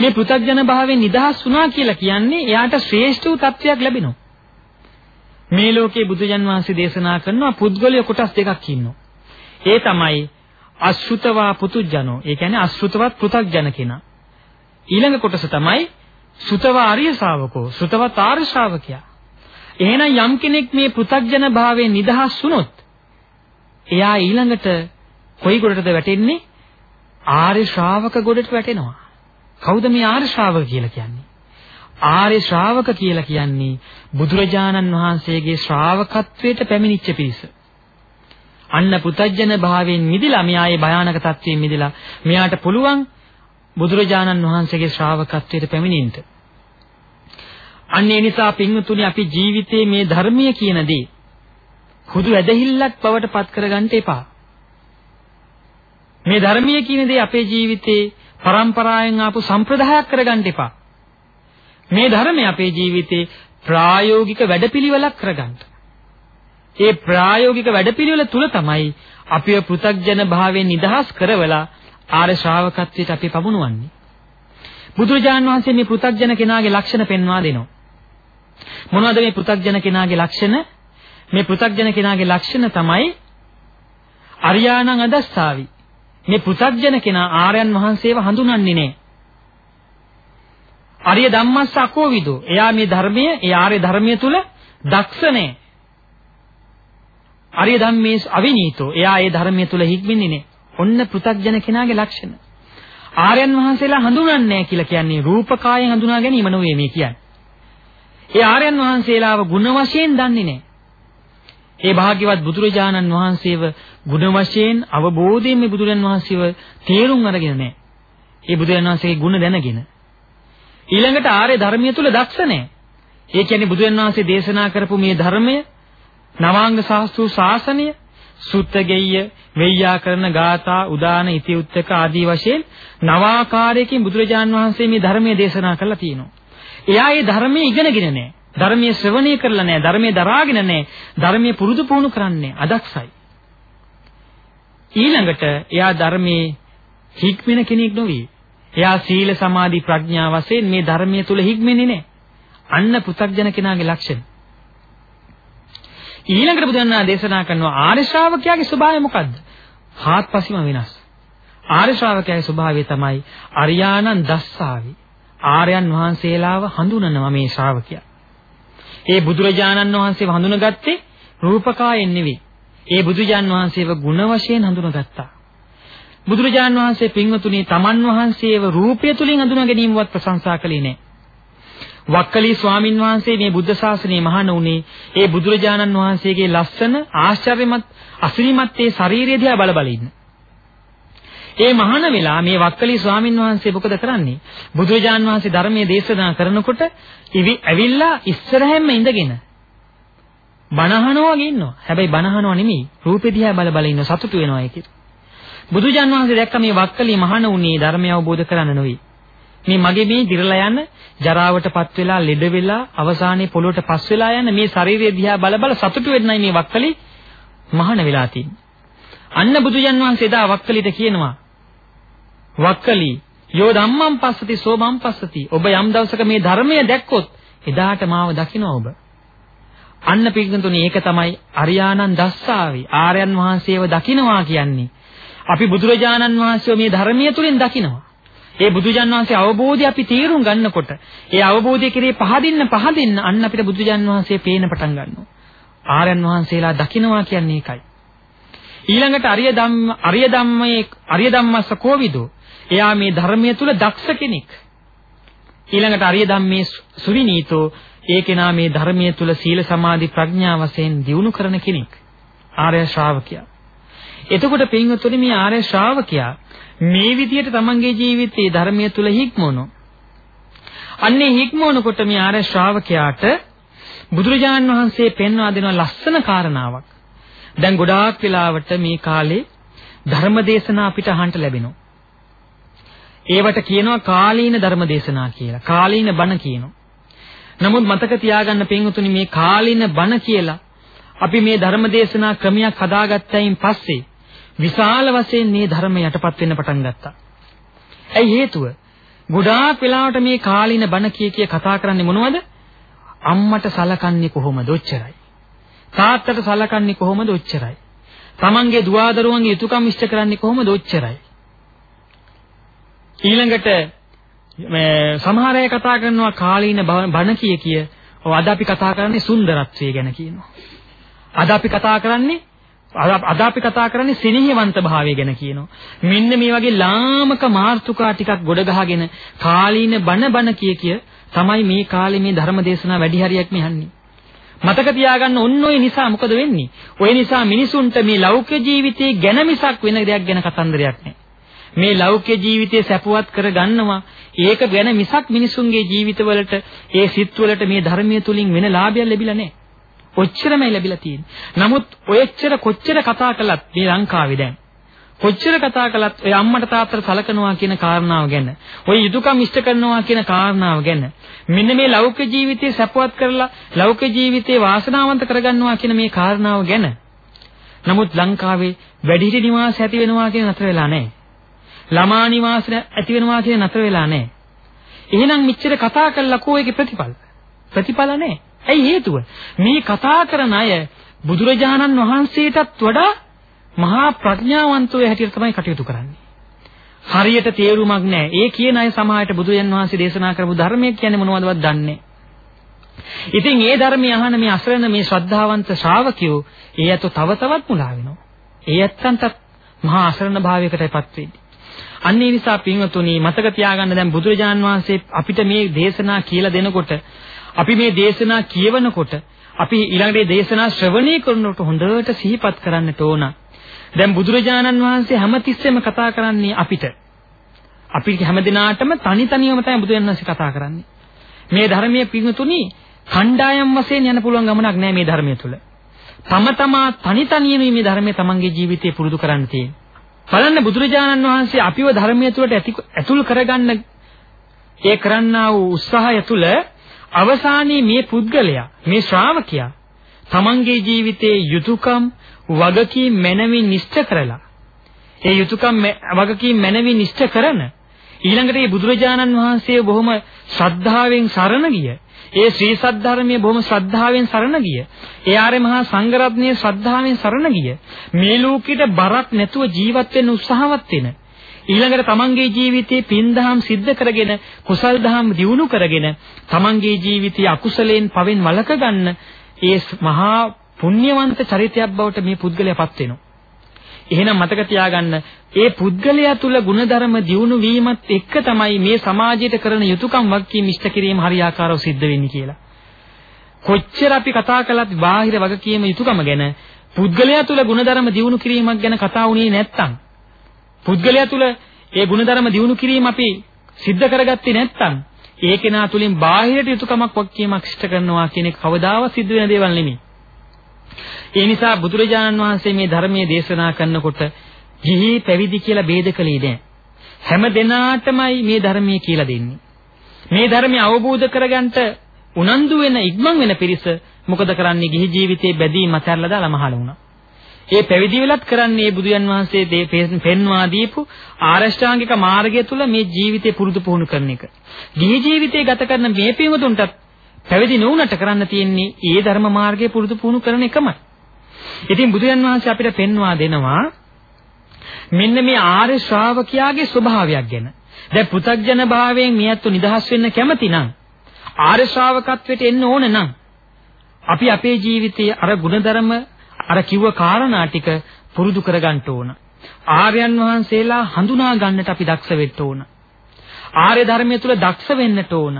මේ පෘථග්ජන භාවයෙන් නිදහස් වුණා කියලා කියන්නේ එයාට ශ්‍රේෂ්ඨ වූ තත්වයක් ලැබෙනවා. මේ ලෝකේ බුදුජන් වහන්සේ දේශනා කරනවා පුද්ගලය කොටස් දෙකක් ඉන්නවා. ඒ තමයි අශෘතවා පුතුජනෝ. ඒ කියන්නේ අශෘතවත් පෘථග්ජන කෙනා. ඊළඟ කොටස තමයි සුතවා ආර්ය ශ්‍රාවකෝ. සුතවත් ආර්ය ශ්‍රාවකයා. එහෙනම් යම් කෙනෙක් මේ පෘථග්ජන භාවයෙන් නිදහස් වුණොත් එයා ඊළඟට කොයි ගොඩටද වැටෙන්නේ? ආර්ය ශ්‍රාවක ගොඩට වැටෙනවා. කවුද මේ ආර්ය ශ්‍රාවක කියලා කියන්නේ? ආර්ය ශ්‍රාවක කියලා කියන්නේ බුදුරජාණන් වහන්සේගේ ශ්‍රාවකත්වයට පැමිණිච්ච පිරිස. අන්න පුතජන භාවයෙන් මිදිලා මෙයායේ භයානක තත්වයෙන් මිදිලා මෙයාට පුළුවන් බුදුරජාණන් වහන්සේගේ ශ්‍රාවකත්වයට පැමිණෙන්න. අන්න ඒ නිසා පින්වතුනි අපි ජීවිතයේ මේ ධර්මීය කියන දේ හුදු ඇදහිල්ලක් බවට පත් කරගන්න එපා. මේ ධර්මීය කියන දේ අපේ ජීවිතේ પરම්පරාවෙන් ආපු සම්ප්‍රදායක් කරගන්න එපා. මේ ධර්මය අපේ ජීවිතේ ප්‍රායෝගික වැඩපිළිවෙලක් කරගන්න. ඒ ප්‍රායෝගික වැඩපිළිවෙල තුල තමයි අපිව පෘථග්ජන භාවයෙන් නිදහස් කරවලා ආර්ය ශ්‍රාවකත්වයට අපි පමුණුවන්නේ. බුදුරජාණන් වහන්සේ මේ පෘථග්ජන කෙනාගේ ලක්ෂණ පෙන්වා දෙනවා. මොනවද මේ පෘථග්ජන කෙනාගේ ලක්ෂණ? මේ පෘථග්ජන කෙනාගේ ලක්ෂණ තමයි අරියාණං අදස්සාවි. මේ පෘථග්ජන කෙනා ආර්යයන් වහන්සේව හඳුනන්නේ නැහැ. අරිය ධම්මස්ස අකෝවිදෝ. එයා මේ ධර්මයේ, ඒ ආර්ය ධර්මයේ තුල දක්ෂ නැහැ. අරිය ධම්මේ අවිනීතෝ. එයා ඒ ධර්මයේ තුල හික්මින්නේ නැහැ. ඔන්න පෘථග්ජන කෙනාගේ ලක්ෂණ. ආර්යයන් වහන්සේලා හඳුනන්නේ නැහැ කියලා කියන්නේ රූපකායෙන් හඳුනා ගැනීම නෙවෙයි මේ කියන්නේ. ඒ ආර්යයන් වහන්සේලාව ಗುಣ වශයෙන් දන්නේ නැහැ. ඒ භාග්‍යවත් බුදුරජාණන් වහන්සේව ගුණ වශයෙන් අවබෝධයෙන් මේ බුදුරජාණන් වහන්සේව තේරුම් අරගෙන නැහැ. ඒ බුදුරජාණන් වහන්සේගේ ගුණ දැනගෙන. ඊළඟට ආර්ය ධර්මයේ තුල දක්ෂ නැහැ. ඒ කියන්නේ බුදුරජාණන් වහන්සේ දේශනා කරපු මේ ධර්මය නවාංග ශාස්ත්‍රු ශාසනය සුත්තගෙය්‍ය වෙය්‍යාකරණ ගාථා උදාන ඉතිඋත්තක ආදී වශයෙන් නවාකාරයකින් බුදුරජාන් වහන්සේ මේ ධර්මයේ දේශනා කළා තියෙනවා. එයා මේ ධර්මයේ ඉගෙනගෙන නැහැ. ධර්මයේ ශ්‍රවණය කරලා නැහැ. ධර්මයේ දරාගෙන නැහැ. ධර්මයේ පුරුදු පුහුණු කරන්නේ අදක්සයි. ඊළඟට එයා ධර්මයේ හික්මෙන කෙනෙක් නොවේ. එයා සීල සමාධි ප්‍රඥා වශයෙන් මේ ධර්මයේ තුල හික්මෙන්නේ නැහැ. අන්න පෘථග්ජන කෙනාගේ ලක්ෂණ. ඊළඟට බුදුන් දේශනා කරනවා ආර්ය ශ්‍රාවකයාගේ ස්වභාවය මොකද්ද? හාත්පසින්ම වෙනස්. ආර්ය ශ්‍රාවකයාගේ ස්වභාවය තමයි අරියානන් දස්සාවි. ආර්යයන් වහන්සේලාව හඳුනනවා මේ ශ්‍රාවකයා. ඒ බුදුරජාණන් වහන්සේව හඳුනගත්තේ රූපකායෙන් නෙවෙයි. ඒ බුදුජාන් වහන්සේව ගුණ වශයෙන් හඳුනගත්තා. බුදුරජාන් වහන්සේ පින්වතුනි තමන් වහන්සේව රූපය තුලින් හඳුනා ගැනීමවත් ප්‍රශංසා කළේ නැහැ. වක්කලී ස්වාමින් වහන්සේ මේ බුද්ධ ශාසනය මහාන උනේ ඒ බුදුරජාණන් වහන්සේගේ ලස්සන ආශ්චර්යමත් අසිරිමත් ඒ ශරීරය දිහා බල බල ඉන්න. ඒ මහාන වෙලා මේ වක්කලී ස්වාමින් වහන්සේ මොකද කරන්නේ? බුදුරජාණන් වහන්සේ ධර්මයේ දේශනා කරනකොට ඉවි ඇවිල්ලා ඉස්සරහින්ම ඉඳගෙන බණහනවා වගේ ඉන්නවා. හැබැයි බණහනවා නෙමෙයි රූපෙ දිහා බල බල ඉන්න සතුටු වෙනවා ඒකේ. බුදුජාණන් වහන්සේ දැක්ක මේ වක්කලී මහාන උනේ ධර්මය අවබෝධ කරගන්න නෙවෙයි. මේ මගේ මේ දිරලා යන ජරාවටපත් වෙලා ලෙඩ වෙලා අවසානයේ පොළොවට පස් වෙලා යන මේ ශරීරය දිහා බල බල සතුටු වෙන්නයි මේ වක්කලි මහාන වෙලා තියෙන්නේ. අන්න බුදුජන් වහන්සේ එදා වක්කලිට කියනවා වක්කලි යෝ ධම්මං පස්සති සෝ මං පස්සති. ඔබ යම් දවසක මේ ධර්මය දැක්කොත් එදාට මාව දකින්න ඔබ. අන්න පිටුතුනි ඒක තමයි අරියානන් දස්සාවි ආර්යයන් වහන්සේව දකින්නවා කියන්නේ. අපි බුදුරජාණන් වහන්සේව මේ ධර්මීය තුලින් දකින්නවා. ඒ බුදුජන් වහන්සේ අවබෝධය අපි තීරුම් ගන්නකොට ඒ අවබෝධය කෙරේ පහදින්න පහදින්න අන්න අපිට බුදුජන් වහන්සේ පේන පටන් ගන්නවා. ආර්යයන් වහන්සේලා දකින්නවා කියන්නේ ඒකයි. ඊළඟට අරිය ධම්ම අරිය ධම්මයේ අරිය ධම්මස්ස කෝවිදෝ එයා මේ ධර්මයේ තුල දක්ෂ කෙනෙක්. ඊළඟට අරිය ධම්මේ සුවිනීතෝ ඒ කෙනා මේ ධර්මයේ තුල සීල සමාධි ප්‍රඥා වශයෙන් දියුණු කරන කෙනෙක්. ආර්ය ශ්‍රාවකයා. එතකොට පින්වත්නි මේ ආර්ය ශ්‍රාවකයා මේ විදිහට තමන්ගේ ජීවිතයේ ධර්මයේ තුල හික්මවනවා. අන්නේ හික්මවනකොට මේ ආර්ය ශ්‍රාවකයාට බුදුරජාන් වහන්සේ පෙන්වා දෙන ලස්සන කාරණාවක්. දැන් ගොඩාක් වෙලාවට මේ කාලේ ධර්ම දේශනා අපිට අහන්න ලැබෙනවා. ඒවට කියනවා කාලීන ධර්ම දේශනා කියලා. කාලීන බණ කියනවා. නමුත් මතක තියාගන්න පින්වතුනි මේ කාලීන බණ කියලා අපි මේ ධර්ම දේශනා ක්‍රමයක් හදාගත්තයින් පස්සේ විශාල වශයෙන් මේ ධර්ම යටපත් වෙන්න පටන් ගත්තා. ඇයි හේතුව? ගොඩාක් වෙලාවට මේ කාලින බණ කිය කිය කතා කරන්නේ මොනවද? අම්මට සලකන්නේ කොහොමද? ඔච්චරයි. තාත්තට සලකන්නේ කොහොමද? ඔච්චරයි. තමන්ගේ දුවදරුවන්ගේ යුතුයකම් ඉෂ්ට කරන්නේ කොහොමද? ඔච්චරයි. ඊළඟට මේ සමහර අය කතා කරනවා කාලීන බණ කිය කිය. ඔව් අද අපි කතා කරන්නේ සුන්දරත්වය ගැන කියනවා. අද අපි කතා කරන්නේ අද අපි කතා කරන්නේ සිනහවන්ත භාවය ගැන කියනවා. මෙන්න මේ වගේ ලාමක මාර්තුකා ටිකක් ගොඩ ගහගෙන කාලීන බණ බණ කිය කිය තමයි මේ කාලේ මේ ධර්ම දේශනා වැඩි හරියක් මෙහන්නේ. මතක තියාගන්න ඔන්න ඔය නිසා මොකද වෙන්නේ? ඔය නිසා මිනිසුන්ට මේ ලෞකික ජීවිතේ ගැන මිසක් වෙන දෙයක් ගැන කතන්දරයක් නැහැ. මේ ලෞකික ජීවිතය සැපවත් කරගන්නවා. ඒක ගැන මිසක් මිනිසුන්ගේ ජීවිතවලට ඒ සිත්වලට මේ ධර්මයේ තුලින් වෙන ලාභයක් ලැබිලා නැහැ. ඔච්චරමයි ලැබිලා තියෙන්නේ. නමුත් ඔයච්චර කොච්චර කතා කළත් මේ ලංකාවේ දැන් කොච්චර කතා කළත් ඔය අම්මට තාත්තට සලකනවා කියන කාරණාව ගැන, ඔය යුතුයකම් ඉෂ්ට කරනවා කියන කාරණාව ගැන, මෙන්න මේ ලෞකික ජීවිතේ සැපවත් කරලා ලෞකික ජීවිතේ වාසනාවන්ත කරගන්නවා කියන මේ කාරණාව ගැන. නමුත් ලංකාවේ වැඩිහිටි නිවාස ඇති වෙනවා කියන නතර වෙලා නැහැ. ළමා නිවාස ඇති වෙනවා කියන නතර වෙලා නැහැ. එහෙනම් මෙච්චර කතා කළා කෝ ඒකේ ප්‍රතිඵල? ප්‍රතිඵල නැහැ. ඇයි හේතුව? මේ කතා කරන අය බුදුරජාණන් වහන්සේටත් වඩා මහා ප්‍රඥාවන්තයෝ හැටියට තමයි කටයුතු කරන්නේ. හරියට තේරුමක් නැහැ. ඒ කියන අය සමාහයට බුදුන් වහන්සේ දේශනා කරපු ධර්මය කියන්නේ මොනවදවත් දන්නේ ඉතින් ඒ ධර්මය අහන මේ අසරණ මේ ශ්‍රද්ධාවන්ත ශ්‍රාවකයෝ ඒ ඇතෝ තව තවත් මුලා වෙනවා. ඒ ඇත්තන්ට මහා අසරණ භාවයකටපත් වෙන්නේ. අන්න ඒ නිසා පින්වතුනි මතක තියාගන්න දැන් බුදුරජාන් වහන්සේ අපිට මේ දේශනා කියලා දෙනකොට අපි මේ දේශනා කියවනකොට අපි ඊළඟට දේශනා ශ්‍රවණය කරනකොට හොඳට සිහිපත් කරන්නට ඕන. දැන් බුදුරජාණන් වහන්සේ හැමතිස්සෙම කතා කරන්නේ අපිට. අපි හැමදිනාටම තනි තනියම තමයි බුදුන් වහන්සේ කතා කරන්නේ. මේ ධර්මයේ පිඟුතුනි කණ්ඩායම් වශයෙන් යන්න පුළුවන් ගමනක් නෑ මේ ධර්මයේ තුල. තම තමා තනි තනියම මේ ධර්මයේ තමන්ගේ ජීවිතේ පුරුදු කරන්න තියෙන්නේ. බලන්න බුදුරජාණන් වහන්සේ අපිව ධර්මයේ තුලට ඇතුල් කරගන්න ඒ කරන්නා වූ උත්සාහය තුල අවසානයේ මේ පුද්ගලයා මේ ශ්‍රාවකයා තමන්ගේ ජීවිතයේ යුතුයකම් වගකීම් මැනවින් නිෂ්ඨ කරලා ඒ යුතුයකම් වගකීම් මැනවින් නිෂ්ඨ කරන ඊළඟට මේ බුදුරජාණන් වහන්සේ බොහොම ශ්‍රද්ධාවෙන් සරණ ගිය ඒ ශ්‍රී සද්ධර්මයේ බොහොම ශ්‍රද්ධාවෙන් සරණ ගිය. ඒ ආර්ය මහා සංඝරත්නයේ ශ්‍රද්ධාවෙන් සරණ ගිය. මේ ලෝකෙට බරක් නැතුව ජීවත් වෙන්න උත්සාහවත් වෙන. ඊළඟට තමන්ගේ ජීවිතයේ පින් දහම් සිද්ධ කරගෙන කුසල් දහම් දියුණු කරගෙන තමන්ගේ ජීවිතය අකුසලයෙන් පවෙන් වළක ගන්න ඒ මහා පුණ්‍යවන්ත චරිතයක් බවට මේ පුද්ගලයාපත් වෙනවා. එහෙනම් මතක තියාගන්න ඒ පුද්ගලයා තුල ಗುಣධර්ම දියුණු වීමත් එක්ක තමයි මේ සමාජයට කරන යුතුයකම් වගකීම් ඉෂ්ට කිරීම හරියාකාරව සිද්ධ වෙන්නේ කියලා. කොච්චර අපි කතා කළත් බාහිර වගකීම් යුතුයකම ගැන පුද්ගලයා තුල ಗುಣධර්ම දියුණු කිරීමක් ගැන කතා වුණේ නැත්තම් පුද්ගලයා තුල ඒ ಗುಣධර්ම දියුණු කිරීම අපි සිද්ධ කරගත්තේ නැත්නම් ඒ කෙනා තුලින් බාහිරට යුතුයකමක් වක්කීමක් ඉෂ්ට කරනවා කියන එක කවදාවත් සිද්ධ වෙන දේවල් නෙමෙයි. ඒ නිසා බුදුරජාණන් වහන්සේ මේ ධර්මයේ දේශනා කරනකොට ජීහි පැවිදි කියලා ભેද කළේ නැහැ. හැම දෙනාටමයි මේ ධර්මයේ කියලා දෙන්නේ. මේ ධර්මය අවබෝධ කරගන්නට උනන්දු වෙන ඉක්මන් වෙන පිරිස මොකද කරන්නේ ගිහි ජීවිතේ බැදී මතහැරලා දාලා මහල වුණා. ඒ පැවිදි වෙලත් කරන්නේ මේ බුදුන් වහන්සේ පෙන්වා දීපු ආරෂ්ඨාංගික මාර්ගය තුල මේ ජීවිතේ පුරුදු පුහුණු කරන එක. ගිහි ජීවිතේ ගත කරන මේ පින්වතුන්ටත් පැවිදි නොවුනට කරන්න තියෙන්නේ ඒ ධර්ම මාර්ගය පුරුදු පුහුණු කරන එකමයි. ඉතින් බුදුන් වහන්සේ අපිට පෙන්වා දෙනවා මෙන්න මේ ආර්ය ශ්‍රාවකයාගේ ස්වභාවයක් ගැන. දැන් පෘථග්ජන භාවයෙන් මියත්තු නිදහස් වෙන්න කැමති නම් ආර්ය ශ්‍රාවකත්වයට එන්න ඕන නම් අපි අපේ ජීවිතයේ අර ಗುಣධර්ම අර කිව්ව කාරණා ටික පුරුදු කරගන්න ඕන. ආර්යයන් වහන්සේලා හඳුනා ගන්නට අපි දක්ෂ වෙන්න ඕන. ආර්ය ධර්මයේ තුල දක්ෂ වෙන්නට ඕන.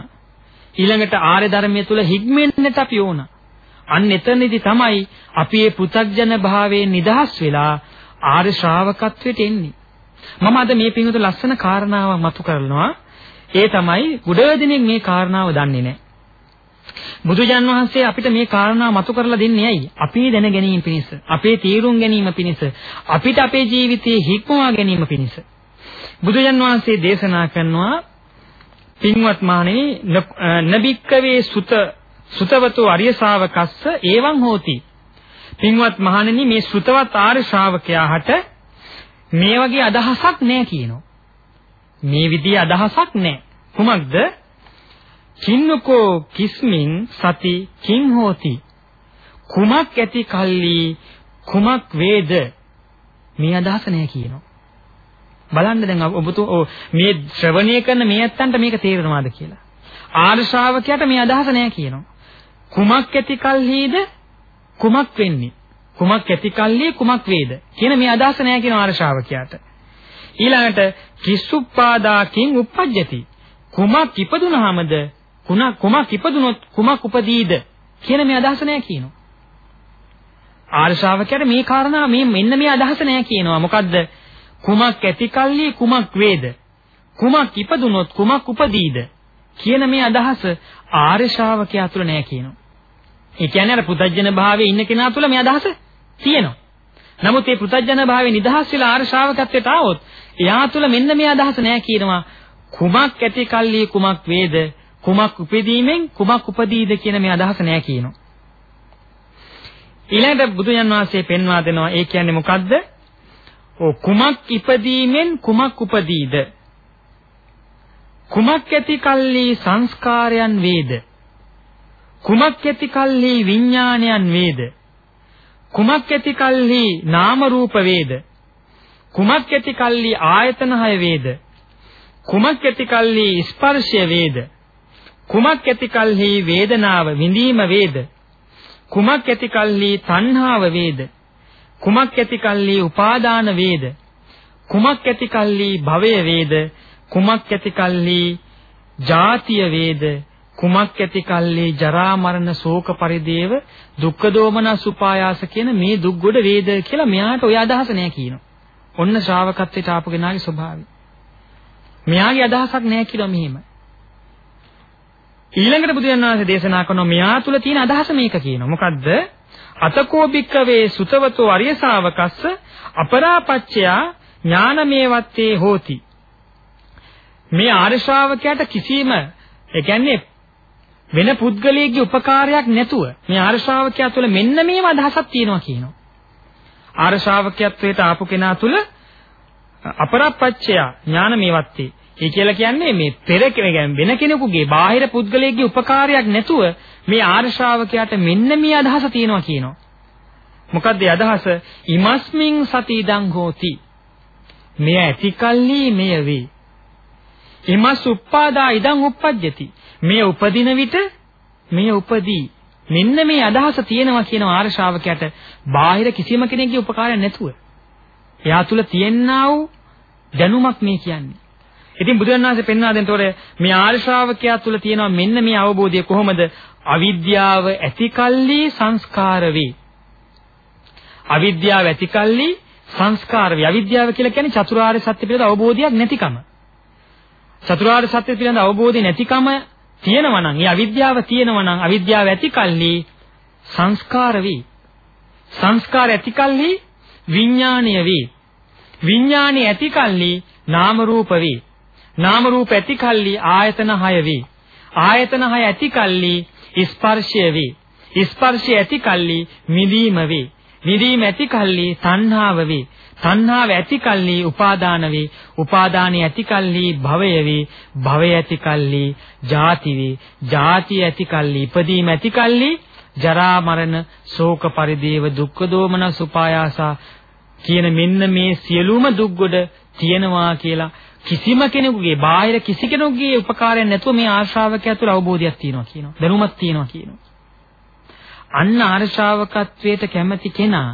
ඊළඟට ආර්ය ධර්මයේ තුල හික්මෙන්නට අපි ඕන. අන්න එතනදී තමයි අපි මේ පෘථග්ජන භාවයෙන් නිදහස් වෙලා ආර්ය ශ්‍රාවකත්වයට එන්නේ. මම අද මේ පිටුත ලස්සන කාරණාවක් මතු කරනවා. ඒ තමයි ගුඩවදිනෙක් මේ කාරණාව දන්නේ නැහැ. බුදුජන් වහන්සේ අපිට මේ කාරණා මතු කරලා දෙන්නේ ඇයි? අපේ දැන ගැනීම පිණිස, අපේ තීරුම් ගැනීම පිණිස, අපිට අපේ ජීවිතයේ හික්මවා ගැනීම පිණිස. බුදුජන් වහන්සේ දේශනා කරනවා පින්වත් මහණෙනි නබික්කවේ සුත සුතවතෝ අරිය ශාවකස්ස එවං හෝති. පින්වත් මහණෙනි මේ සුතවත් ආර්ය ශ්‍රාවකයාට මේ වගේ අදහසක් නැහැ කියනවා. මේ විදිහේ අදහසක් නැහැ. කුමක්ද? කින්නකෝ කිස්මින් සති කිං හෝති. කුමක් ඇති කල්ලි කුමක් වේද? මේ අදහස නැහැ කියනවා. බලන්න දැන් ඔබතු මේ ශ්‍රවණය කරන මේ ඇත්තන්ට මේක තේරෙනවාද කියලා. ආර්ය ශ්‍රාවකයාට මේ අදහස නැහැ කියනවා. කුමක් ඇති කල්හිද කුමක් වෙන්නේ? කුමක් ඇති කල්හි කුමක් වේද? කියන මේ අදහස නැහැ කියන ආර්ය ශ්‍රාවකයාට. ඊළඟට කිස්සුප්පාදාකින් uppajjati. කුමක් ඉපදුනහමද කුණ කුමක් ඉපදුනොත් කුමක් උපදීද කියන මේ අදහස නැහැ කියනවා. ආර්ය ශ්‍රාවකයාට මේ කාරණා මේ මෙන්න මේ අදහස නැහැ කියනවා. මොකද්ද? කුමක් ඇති කල්හි කුමක් වේද? කුමක් ඉපදුනොත් කුමක් උපදීද කියන මේ අදහස ආර්ය ශ්‍රාවකයා තුළ නැහැ කියනවා. ඒ කියන්නේ අර පුතජන භාවයේ ඉන්න කෙනා තුළ මේ අදහස තියෙනවා. නමුත් මේ පුතජන භාවයේ නිදහස් වෙලා ආර්ය ශ්‍රාවකත්වයට ආවොත් එයා තුළ මෙන්න මේ අදහස නැහැ කියනවා. කුමක් ඇති කල්ලි කුමක් වේද? කුමක් උපදීමෙන් කුමක් උපදීද කියන මේ අදහස නැහැ කියනවා. ඊළඟට බුදුන් වහන්සේ පෙන්වා දෙනවා ඒ කියන්නේ මොකද්ද? ඔව් කුමක් ඉපදීමෙන් කුමක් උපදීද? කුමක් ඇති කල්ලි සංස්කාරයන් වේද? කුමක් ඇති කල්හි විඥානයන් වේද කුමක් ඇති කල්හි නාම රූප වේද කුමක් ඇති කල්හි ආයතන හය වේද කුමක් ඇති කල්හි ස්පර්ශය වේද කුමක් ඇති කල්හි වේදනාව විඳීම වේද කුමක් ඇති කල්හි තණ්හාව වේද කුමක් ඇති කල්හි උපාදාන වේද කුමක් ඇති කල්හි භවය වේද කුමක් ඇති කල්හි ජාතිය වේද කුමක් ඇති කල්ලි ජරා මරණ ශෝක පරිදේව දුක්ඛ දෝමනස් උපායාස කියන මේ දුක් ගොඩ වේද කියලා මෙයාට ඔය අදහස නෑ කියනවා. ඔන්න ශ්‍රාවකත්වයට ආපු කෙනාගේ ස්වභාවය. මෙයාගේ අදහසක් නෑ කියලා මෙහෙම. ඊළඟට බුදුන් වහන්සේ දේශනා කරනවා මෙයා තුල තියෙන අදහස මේක කියනවා. මොකද්ද? අතකෝ භික්කවේ සුතවතෝ අරිය ශාවකස්ස අපරාපච්චයා ඥානමේවත්තේ හෝති. මේ ආර්ය ශ්‍රාවකයාට කිසිම ඒ කියන්නේ වෙන පුද්ගලයෙක්ගේ උපකාරයක් නැතුව මේ ආර්ය ශ්‍රාවකයා තුළ මෙන්න මේව අදහසක් තියෙනවා කියනවා. ආර්ය ශ්‍රාවකත්වයට ආපු කෙනා තුළ අපරප්පච්චය ඥාන මේවත්තේ. ඒ කියලා කියන්නේ මේ පෙර වෙන කෙනෙකුගේ බාහිර පුද්ගලයෙක්ගේ උපකාරයක් නැතුව මේ ආර්ය ශ්‍රාවකයාට මෙන්න මේ අදහස තියෙනවා කියනවා. මොකද්ද අදහස? ඉමස්මින් සති ඉදං හෝති. මෙය ඇතිකල්ලි මෙය වේ. ඉමස් උප්පාදා ඉදං උප්පජ්ජති. මෙය උපදින විට මෙය උපදී. මෙන්න මේ අදහස තියෙනවා කියන ආර්ය ශ්‍රාවකයාට බාහිර කිසිම කෙනෙක්ගේ උපකාරයක් නැතුව එයා තුල තියෙනා වූ දැනුමක් මේ කියන්නේ. ඉතින් බුදුන් වහන්සේ පෙන්වා දෙනතොට මේ ආර්ය ශ්‍රාවකයා තුල තියෙනවා මෙන්න මේ අවබෝධය කොහොමද? අවිද්‍යාව ඇතිකල්ලි සංස්කාර වේ. අවිද්‍යාව ඇතිකල්ලි සංස්කාර වේ. අවිද්‍යාව කියලා කියන්නේ චතුරාර්ය සත්‍ය පිළිබඳ අවබෝධයක් නැතිකම. චතුරාර්ය සත්‍ය පිළිබඳ අවබෝධය නැතිකම තියෙනවා නම්, ඒ අවිද්‍යාව තියෙනවා නම් අවිද්‍යාව ඇතිකල්ලි සංස්කාර වේ. සංස්කාර ඇතිකල්ලි විඥාණය වේ. විඥාණය ඇතිකල්ලි නාම රූප වේ. නාම රූප ඇතිකල්ලි ආයතන 6 වේ. ආයතන 6 ඇතිකල්ලි ස්පර්ශය වේ. ස්පර්ශය ඇතිකල්ලි මිදීම වේ. මිදීම ඇතිකල්ලි තණ්හාව වේ. තණ්හාව ඇතිකල්ලි උපාදාන වේ. උපාදානය ඇතිකල්ලි භවය වේ. භවය ඇතිකල්ලි ජාති වේ. ජාති ඇතිකල්ලි ඉපදීම ඇතිකල්ලි ජරා මරණ ශෝක පරිදේව දුක්ඛ දෝමන සුපායාසා කියන මෙන්න මේ සියලුම දුක් ගොඩ තියෙනවා කියලා කිසිම කෙනෙකුගේ බාහිර කිසි කෙනෙකුගේ උපකාරයක් නැතුව මේ ආශ්‍රාවකයා තුළ අවබෝධයක් තියෙනවා කියනවා. දැනුමක් තියෙනවා කියනවා. අන්න ආශ්‍රාවකත්වයට කැමති කෙනා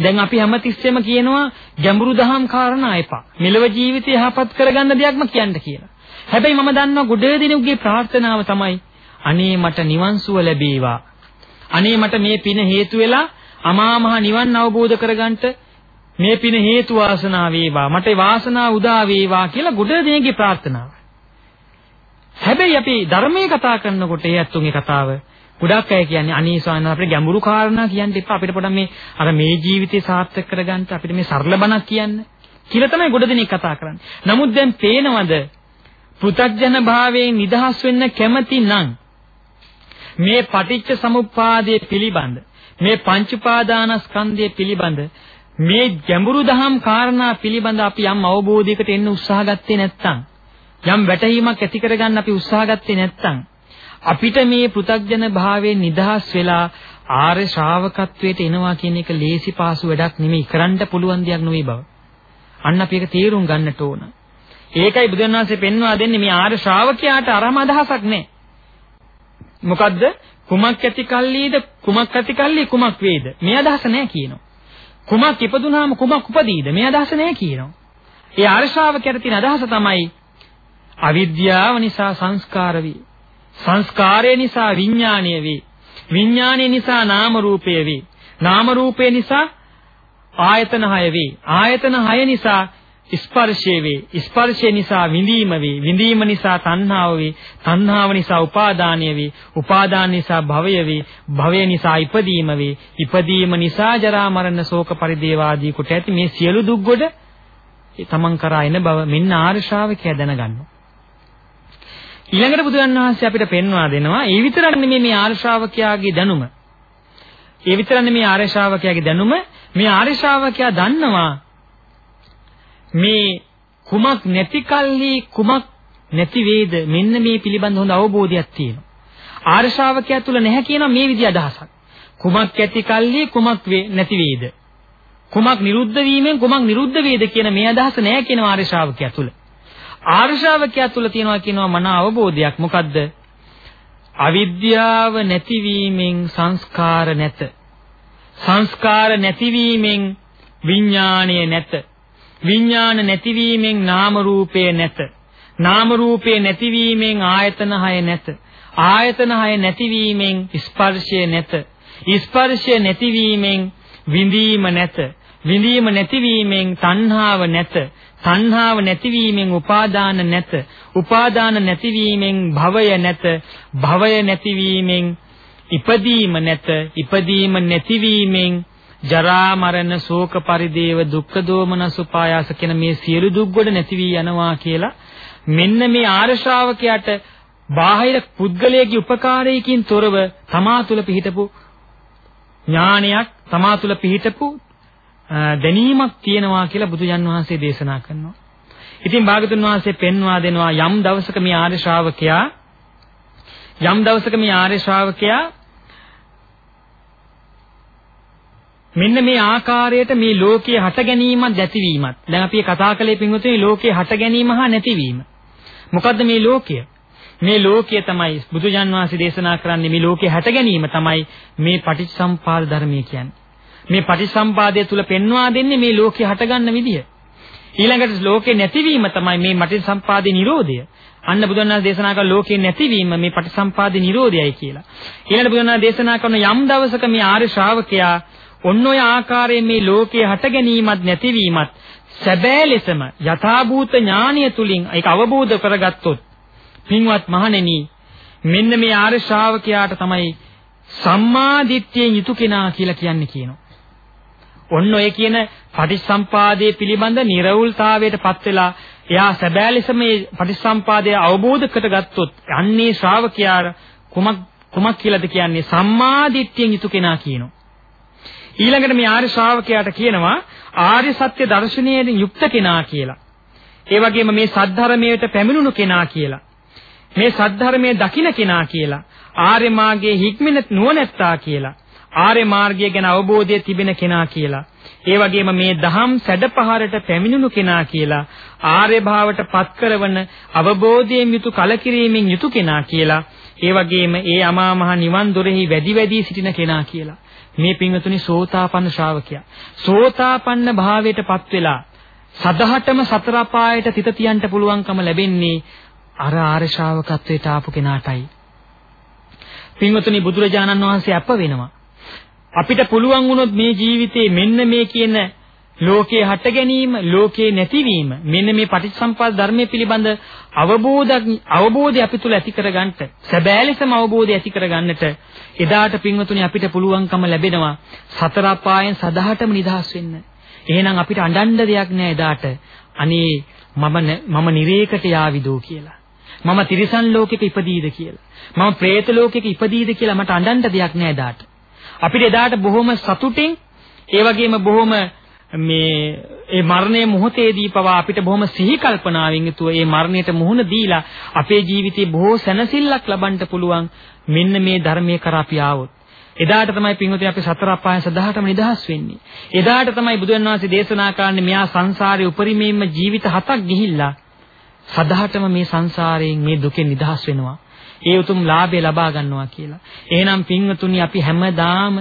දැන් අපි හැමතිස්සෙම කියනවා ගැඹුරු දහම් කාරණා එපා. මෙලව ජීවිතය යහපත් කරගන්න දෙයක්ම කියන්න කියලා. හැබැයි මම දන්නවා ගොඩ දිනෙකගේ ප්‍රාර්ථනාව තමයි අනේ මට නිවන් සුව ලැබේවා. අනේ මට මේ පින හේතු වෙලා අමා මහ නිවන් අවබෝධ කරගන්නට මේ පින හේතු වාසනා වේවා මට වාසනාව උදා වේවා කියලා ගොඩ දෙනෙක්ගේ ප්‍රාර්ථනාව. හැබැයි අපි ධර්මයේ කතා කරනකොට ඒ ඇත්තුන්ගේ කතාව ගොඩක් අය කියන්නේ අනේ ස්වාමීන් අපිට ගැඹුරු කාරණා කියන්න එපා අපිට පොඩ්ඩක් මේ අර මේ ජීවිතේ සාර්ථක කරගන්න අපිට මේ සරල බණක් කියන්න කියලා තමයි ගොඩ දෙනෙක් කතා කරන්නේ. නමුත් දැන් පේනවද පෘථග්ජන භාවයෙන් නිදහස් වෙන්න කැමති නම් මේ පටිච්ච සමුප්පාදයේ පිළිබඳ මේ පංච උපාදානස්කන්ධය පිළිබඳ මේ ගැඹුරු දහම් කාරණා පිළිබඳ අපි යම් අවබෝධයකට එන්න උත්සාහ ගත්තේ නැත්නම් යම් වැටහීමක් ඇති කරගන්න අපි උත්සාහ ගත්තේ නැත්නම් අපිට මේ පෘථග්ජන භාවයෙන් නිදහස් වෙලා ආර්ය ශ්‍රාවකත්වයට එනවා කියන එක ලේසි පාසු වැඩක් නෙමෙයි කරන්න පුළුවන් දෙයක් නෙවෙයි බව. අන්න අපි ඒක තේරුම් ගන්නට ඕන. ඒකයි බුදුන් වහන්සේ පෙන්වා දෙන්නේ මේ ආර්ය ශ්‍රාවකයාට අරම අදහසක් නැහැ. මොකද්ද? කුමක් ඇති කල්ලිද කුමක් ඇති කල්ලි කුමක් වේද? මේ අදහස නැහැ කියනවා. කුමක් ඉපදුනාම කුමක් උපදීද? මේ අදහස නැහැ කියනවා. ඒ ආර්ය ශ්‍රාවකයාට තියෙන අදහස තමයි අවිද්‍යාව නිසා සංස්කාර වේ. සංස්කාරය නිසා විඥාණය වේ. විඥාණය නිසා නාම රූපය වේ. නාම රූපය නිසා ආයතන 6 වේ. ආයතන 6 නිසා ස්පර්ශය වේ. ස්පර්ශය නිසා විඳීම වේ. විඳීම නිසා තණ්හාව වේ. තණ්හාව නිසා උපාදානය වේ. උපාදාන නිසා භවය වේ. භවය නිසා ඉපදීම වේ. ඉපදීම නිසා ජරා මරණ ශෝක පරිදේව ආදී කොට ඇති මේ සියලු දුක් ගොඩ තමන් කරා එන බව මෙන්න ආර්ය ශ්‍රාවකයා දැනගන්නවා. ඊළඟට බුදුන් වහන්සේ අපිට පෙන්වා දෙනවා ඒ විතරක් නෙමෙයි මේ ආර්ය ශ්‍රාවකයාගේ දැනුම. ඒ විතරක් නෙමෙයි ආර්ය ශ්‍රාවකයාගේ දැනුම මේ ආර්ය ශ්‍රාවකයා දන්නවා මේ කුමක් නැති කල්හි කුමක් නැති වේද මෙන්න මේ පිළිබඳ හොඳ අවබෝධයක් තියෙනවා. ආර්ය ශ්‍රාවකයා තුල නැහැ කියන මේ විදිහ අදහසක්. කුමක් ඇති කල්හි කුමක් නැති වේද? කුමක් නිරුද්ධ වීමෙන් කුමක් නිරුද්ධ වේද කියන මේ අදහස නැහැ කියන ආර්ය ශ්‍රාවකයා තුල. ආර්ය ශ්‍රාවකයා තුල තියෙනවා කියනවා මන අවබෝධයක් මොකද්ද? අවිද්‍යාව නැතිවීමෙන් සංස්කාර නැත. සංස්කාර නැතිවීමෙන් විඥාණය නැත. විඥාන නැතිවීමෙන් නාම රූපය නැත. නාම රූපේ නැතිවීමෙන් ආයතන හය නැත. ආයතන හය නැතිවීමෙන් ස්පර්ශය නැත. ස්පර්ශය නැතිවීමෙන් විඳීම නැත. විඳීම නැතිවීමෙන් තණ්හාව නැත. තණ්හාව නැතිවීමෙන් උපාදාන නැත. උපාදාන නැතිවීමෙන් භවය නැත. භවය නැතිවීමෙන් ඉපදීම නැත. ඉපදීම නැතිවීමෙන් ජරා මරණ ශෝක පරිදේව දුක්ඛ දෝමනස උපායාස කියන මේ සියලු දුක් ගොඩ නැති වී යනවා කියලා මෙන්න මේ ආර්ය ශ්‍රාවකයාට බාහිර පුද්ගලයෙකුගේ උපකාරයකින් තොරව තමා තුළ පිහිටපු ඥානයක් තමා තුළ පිහිටපු දැනීමක් තියෙනවා කියලා බුදුජන් වහන්සේ දේශනා කරනවා. ඉතින් භාගතුන් වහන්සේ පෙන්වා දෙනවා යම් දවසක මේ ආර්ය ශ්‍රාවකයා යම් දවසක මේ ආර්ය ශ්‍රාවකයා මෙන්න මේ ආකාරයට මේ ලෝකයේ හට ගැනීමත් නැතිවීමත්. දැන් අපි කතා කළේ පින්වතුනි ලෝකයේ හට ගැනීම හා නැතිවීම. මොකද්ද මේ ලෝකය? මේ ලෝකය තමයි බුදුජන් වහන්සේ දේශනා කරන්නේ මේ ලෝකයේ හැට ගැනීම තමයි මේ පටිච්චසම්පාද ධර්මය කියන්නේ. මේ පටිච්චසම්පාදය තුල පෙන්වා දෙන්නේ මේ ලෝකයේ හටගන්න විදිය. ඊළඟට ලෝකේ නැතිවීම තමයි මේ පටිච්චසම්පාදේ නිරෝධය අන්න බුදුන් වහන්සේ දේශනා කළ ලෝකේ නැතිවීම මේ පටිසම්පාදේ නිරෝධයයි කියලා. ඊළඟට බුදුන් වහන්සේ දේශනා කරන යම් දවසක මේ ආර්ය ශ්‍රාවකයා ඔන්න ඔය ආකාරයෙන් මේ ලෝකයේ හට ගැනීමත් නැතිවීමත් සැබෑ ලෙසම යථාභූත ඥානිය තුලින් ඒක අවබෝධ කරගත්තොත් පින්වත් මහණෙනි මෙන්න මේ ආර්ය ශ්‍රාවකයාට තමයි සම්මා දිට්ඨියෙන් යුතු කෙනා කියලා කියන්නේ කියනවා. ඔන්න ඔය කියන පටිච්චසම්පාදයේ පිළිබඳ නිර්වුල්තාවයටපත් වෙලා එයා සැබෑ ලෙස මේ පටිච්චසම්පාදය අවබෝධ කරගත්තොත් අන්නේ ශ්‍රාවකයා කුමක් කුමක් කියලාද කියන්නේ සම්මා දිට්ඨියෙන් යුතු කෙනා කියනවා. ඊළඟට මේ ආර්ය ශ්‍රාවකයාට කියනවා ආර්ය සත්‍ය දර්ශනයෙන් යුක්ත කෙනා කියලා. ඒ වගේම මේ සද්ධර්මයට පැමිණුණු කෙනා කියලා. මේ සද්ධර්මයේ දකින්න කෙනා කියලා. ආර්ය මාර්ගයේ හික්මින නුවණැත්තා කියලා. ආර්ය මාර්ගය ගැන අවබෝධය තිබෙන කෙනා කියලා. ඒ වගේම මේ දහම් සැඩපහරට පැමිණුණු කෙනා කියලා ආර්ය භාවයට පත් කරවන අවබෝධයෙන් යුතු කලකිරීමෙන් යුතු කෙනා කියලා. ඒ වගේම ඒ අමා මහ නිවන් දොරෙහි වැඩි වැඩි සිටින කෙනා කියලා. මේ පින්වතුනි සෝතාපන්න ශ්‍රාවකයා. සෝතාපන්න භාවයටපත් වෙලා සදහටම සතර අපායට තිත තියන්න පුළුවන්කම ලැබෙන්නේ අර ආර්ය ශ්‍රාවකත්වයට ආපු කෙනාටයි. පින්වතුනි බුදුරජාණන් වහන්සේ අප වෙනවා. අපිට පුළුවන් වුණොත් මේ ජීවිතේ මෙන්න මේ කියන ලෝකේ හට ගැනීම ලෝකේ නැතිවීම මෙන්න මේ පටිච්චසම්පාද ධර්මයේ පිළිබඳ අවබෝධ අවබෝධය අපි තුල ඇති කරගන්නට සැබෑ ලෙසම අවබෝධය ඇති කරගන්නට එදාට පින්වතුනි අපිට පුළුවන්කම ලැබෙනවා සතර අපායන් සදාටම නිදහස් වෙන්න. එහෙනම් අපිට අඬන්න දෙයක් නෑ එදාට. අනේ මම මම නිරේකට යාවිදෝ කියලා. මම තිරිසන් ලෝකෙක ඉපදීද කියලා. මම പ്രേත ලෝකෙක ඉපදීද කියලා මට අඬන්න දෙයක් නෑ එදාට. අපිට එදාට බොහොම සතුටින් ඒ වගේම බොහොම මේ ඒ මරණය මොහොතේදී පවා අපිට බොහොම සිහි කල්පනාවෙන් යුතුව ඒ මරණයට මුහුණ දීලා අපේ ජීවිතේ බොහෝ සැනසෙල්ලක් ලබන්න පුළුවන් මෙන්න මේ ධර්මයේ කරා අපි ආවොත් එදාට තමයි පින්වතුනි අපි සතර අපායන් සදාටම නිදහස් වෙන්නේ. එදාට තමයි බුදුන් වහන්සේ දේශනා කරන්නේ මෙයා සංසාරේ උපරිමයෙන්ම ජීවිත හතක් ගිහිල්ලා සදාටම මේ සංසාරයෙන් මේ දුකෙන් නිදහස් වෙනවා. ඒ උතුම් ලාභය ලබා ගන්නවා කියලා. එහෙනම් පින්වතුනි අපි හැමදාම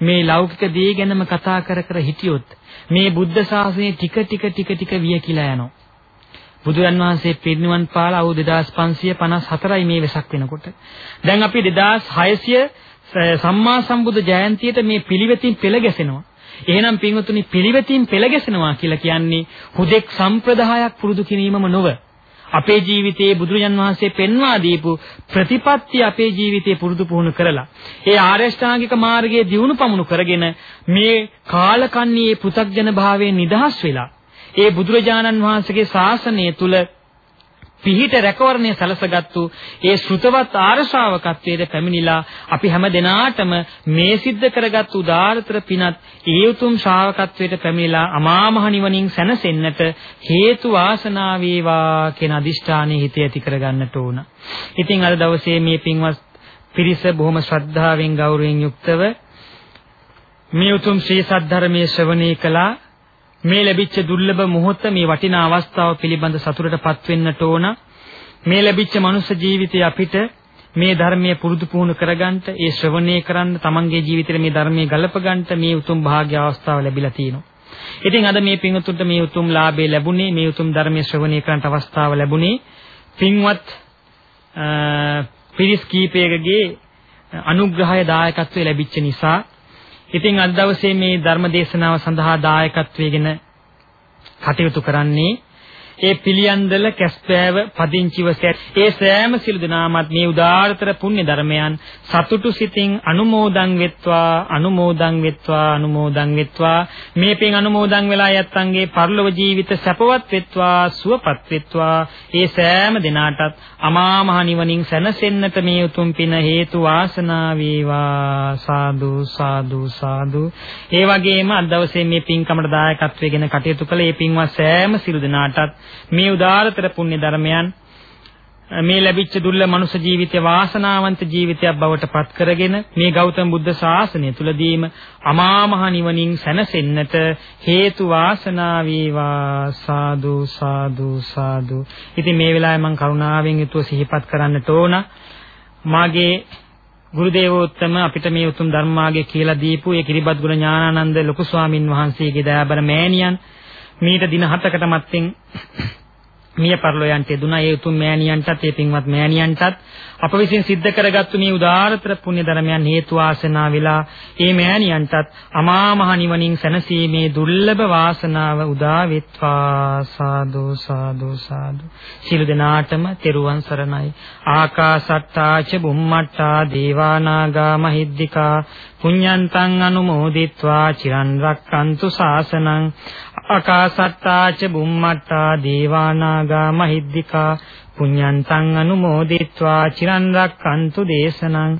මේ ලෞකික දේ ගැනම කතා කර කර හිටියොත් මේ බුද්ධ ශාසනය ටික ටික ටික ටික වියකිලා යනවා. බුදුරන් වහන්සේ පිරිනිවන් පාලා අවුරුදු 2554යි මේ වෙසක් වෙනකොට. දැන් අපි 2600 සම්මා සම්බුද්ධ ජයන්තියට මේ පිළිවෙතින් පෙළ ගැසෙනවා. එහෙනම් පින්වතුනි පිළිවෙතින් පෙළ ගැසෙනවා කියලා කියන්නේ හුදෙක් සම්ප්‍රදායක් පුරුදු කිරීමම නොවේ. අපේ ජීවිතයේ බුදුරජාන් වහන්සේ පෙන්වා දීපු ප්‍රතිපත්ති අපේ ජීවිතයේ පුරුදු පුහුණු කරලා ඒ ආරෂ්ඨාංගික මාර්ගයේ දියුණු පමුණු කරගෙන මේ කාලකන්ණියේ පෘථග්ජන භාවයෙන් නිදහස් වෙලා ඒ බුදුරජාණන් වහන්සේගේ ශාසනය තුල පිහිට රැකවරණය සැලසගත්තු ඒ ශ්‍රුතවත් ආරශාවකත්වයට පැමිණිලා අපි හැම දිනාටම මේ සිද්ධ කරගත් උදාාරතර පිනත් ඒ උතුම් ශ්‍රාවකත්වයට පැමිණිලා අමා මහ නිවනින් සැනසෙන්නට හේතු වාසනා වේවා කියන අදිෂ්ඨානයේ හිතේ ඇති කරගන්නට ඕන. ඉතින් අද දවසේ මේ පින්වත් පිරිස බොහොම ශ්‍රද්ධාවෙන් ගෞරවයෙන් යුක්තව මේ උතුම් ශ්‍රී සද්ධර්මයේ ශ්‍රවණය කළා මේ ලැබිච්ච දුර්ලභ මොහොත මේ වටිනා අවස්ථාව පිළිබඳ සතුටටපත් වෙන්නට ඕන. මේ ලැබිච්ච මනුෂ්‍ය ජීවිතය අපිට මේ ධර්මයේ පුරුදු පුහුණු කරගන්න, ඒ ශ්‍රවණය කරන්න, තමන්ගේ ජීවිතේ මේ ධර්මයේ ගලප ගන්නට මේ උතුම් භාග්‍ය අවස්ථාව ලැබිලා තියෙනවා. ඉතින් අද මේ පින්වතුන්ට මේ උතුම් ලාභය ලැබුණේ, මේ උතුම් ධර්මයේ ශ්‍රවණය කරන්නට අවස්ථාව ලැබුණේ පින්වත් පිරිස් කීපයකගේ අනුග්‍රහය දායකත්වය ලැබිච්ච නිසා ඉතින් අද දවසේ මේ ධර්ම දේශනාව සඳහා දායකත්වයෙන් කටයුතු කරන්නේ ඒ පිළියන්දල කැස්පෑව පදිංචිව ඒ සෑම සිළු දනාමත් මේ උදාාරතර පුණ්‍ය ධර්මයන් සතුටු සිතින් අනුමෝදන් වෙත්වා අනුමෝදන් වෙත්වා අනුමෝදන් වෙත්වා. මේ පින් අනුමෝදන් වෙලා යත්තන්ගේ පරලොව ජීවිත සැපවත් වෙත්වා සුවපත් වෙත්වා. ඒ සෑම දිනාටත් අමා මහ නිවනින් සැනසෙන්නට මේ උතුම් පින හේතු වාසනා වේවා. සාදු සාදු සාදු. ඒ වගේම අද දවසේ මේ පින්කමට දායකත්වයෙන් කටයුතු කළ ඒ පින්වත් සෑම සිළු දිනාටත් මේ උදාාරතර පුණ්‍ය ධර්මයන් මේ ලැබිච්ච දුර්ලභ මනුෂ්‍ය ජීවිතය වාසනාවන්ත ජීවිතයක් බවට පත් කරගෙන මේ ගෞතම බුද්ධ ශාසනය තුලදීම අමා මහ නිවනින් සැනසෙන්නට හේතු වාසනා වේවා සාදු සාදු සාදු. ඉතින් මේ වෙලාවේ මම කරුණාවෙන් යුතුව සිහිපත් කරන්නට ඕන මාගේ ගුරු දේවෝත්තම අපිට මේ උතුම් ධර්මාගේ කියලා දීපු ඒ කිරිබත් ගුණ ඥානානන්ද ලොකු ස්වාමින් වහන්සේගේ දයාබර මෑණියන් මීට දින 7කට මත්තෙන් මිය පරලෝයන්ට දුනා. ඒ උතුම් මෑණියන්ටත් ඒ පින්වත් මෑණියන්ටත් අප විසින් සිද්ධ කරගත්තු මේ උදාාරතර පුණ්‍ය ධර්මයන් හේතු වාසනා වෙලා ඒ මෑණියන්ටත් අමා මහ නිවනින් සැනසීමේ දුර්ලභ වාසනාව උදා වෙත්වා. සාදු සාදු සාදු. සියලු දෙනාටම තෙරුවන් සරණයි. ආකාසට්ටා ච බුම්මට්ටා දේවානාගා මහිද්దికා. පුඤ්ඤන්තං අනුමෝදිත්වා. චිරන් රැක්කන්තු ශාසනං ආකාසත්තා ච බුම්මත්තා දේවානාගා මහිද්దికා පුඤ්ඤන්තං අනුමෝදිත්වා චිරන් රැක්කන්තු දේශනං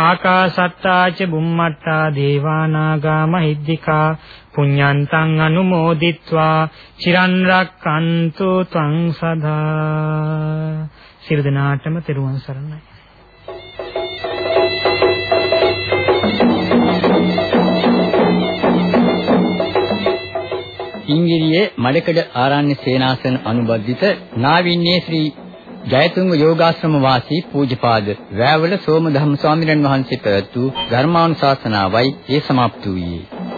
ආකාසත්තා ච බුම්මත්තා දේවානාගා මහිද්దికා පුඤ්ඤන්තං අනුමෝදිත්වා චිරන් රැක්කන්තු ත්වං සදා සිරදනාටම තෙරුවන් සරණයි ඉංගිරියේ මඩකඩ ආරණ්‍ය සේනාසන අනුබද්ධිත නාවින්නේ ශ්‍රී ජයතුංග යෝගාශ්‍රම වාසී පූජ්‍යපාද වැවල සෝමධම්ම ස්වාමීන් වහන්සේ පැවැත් වූ ධර්මානුශාසනාවයි ඒ સમાප්ත වූයේ.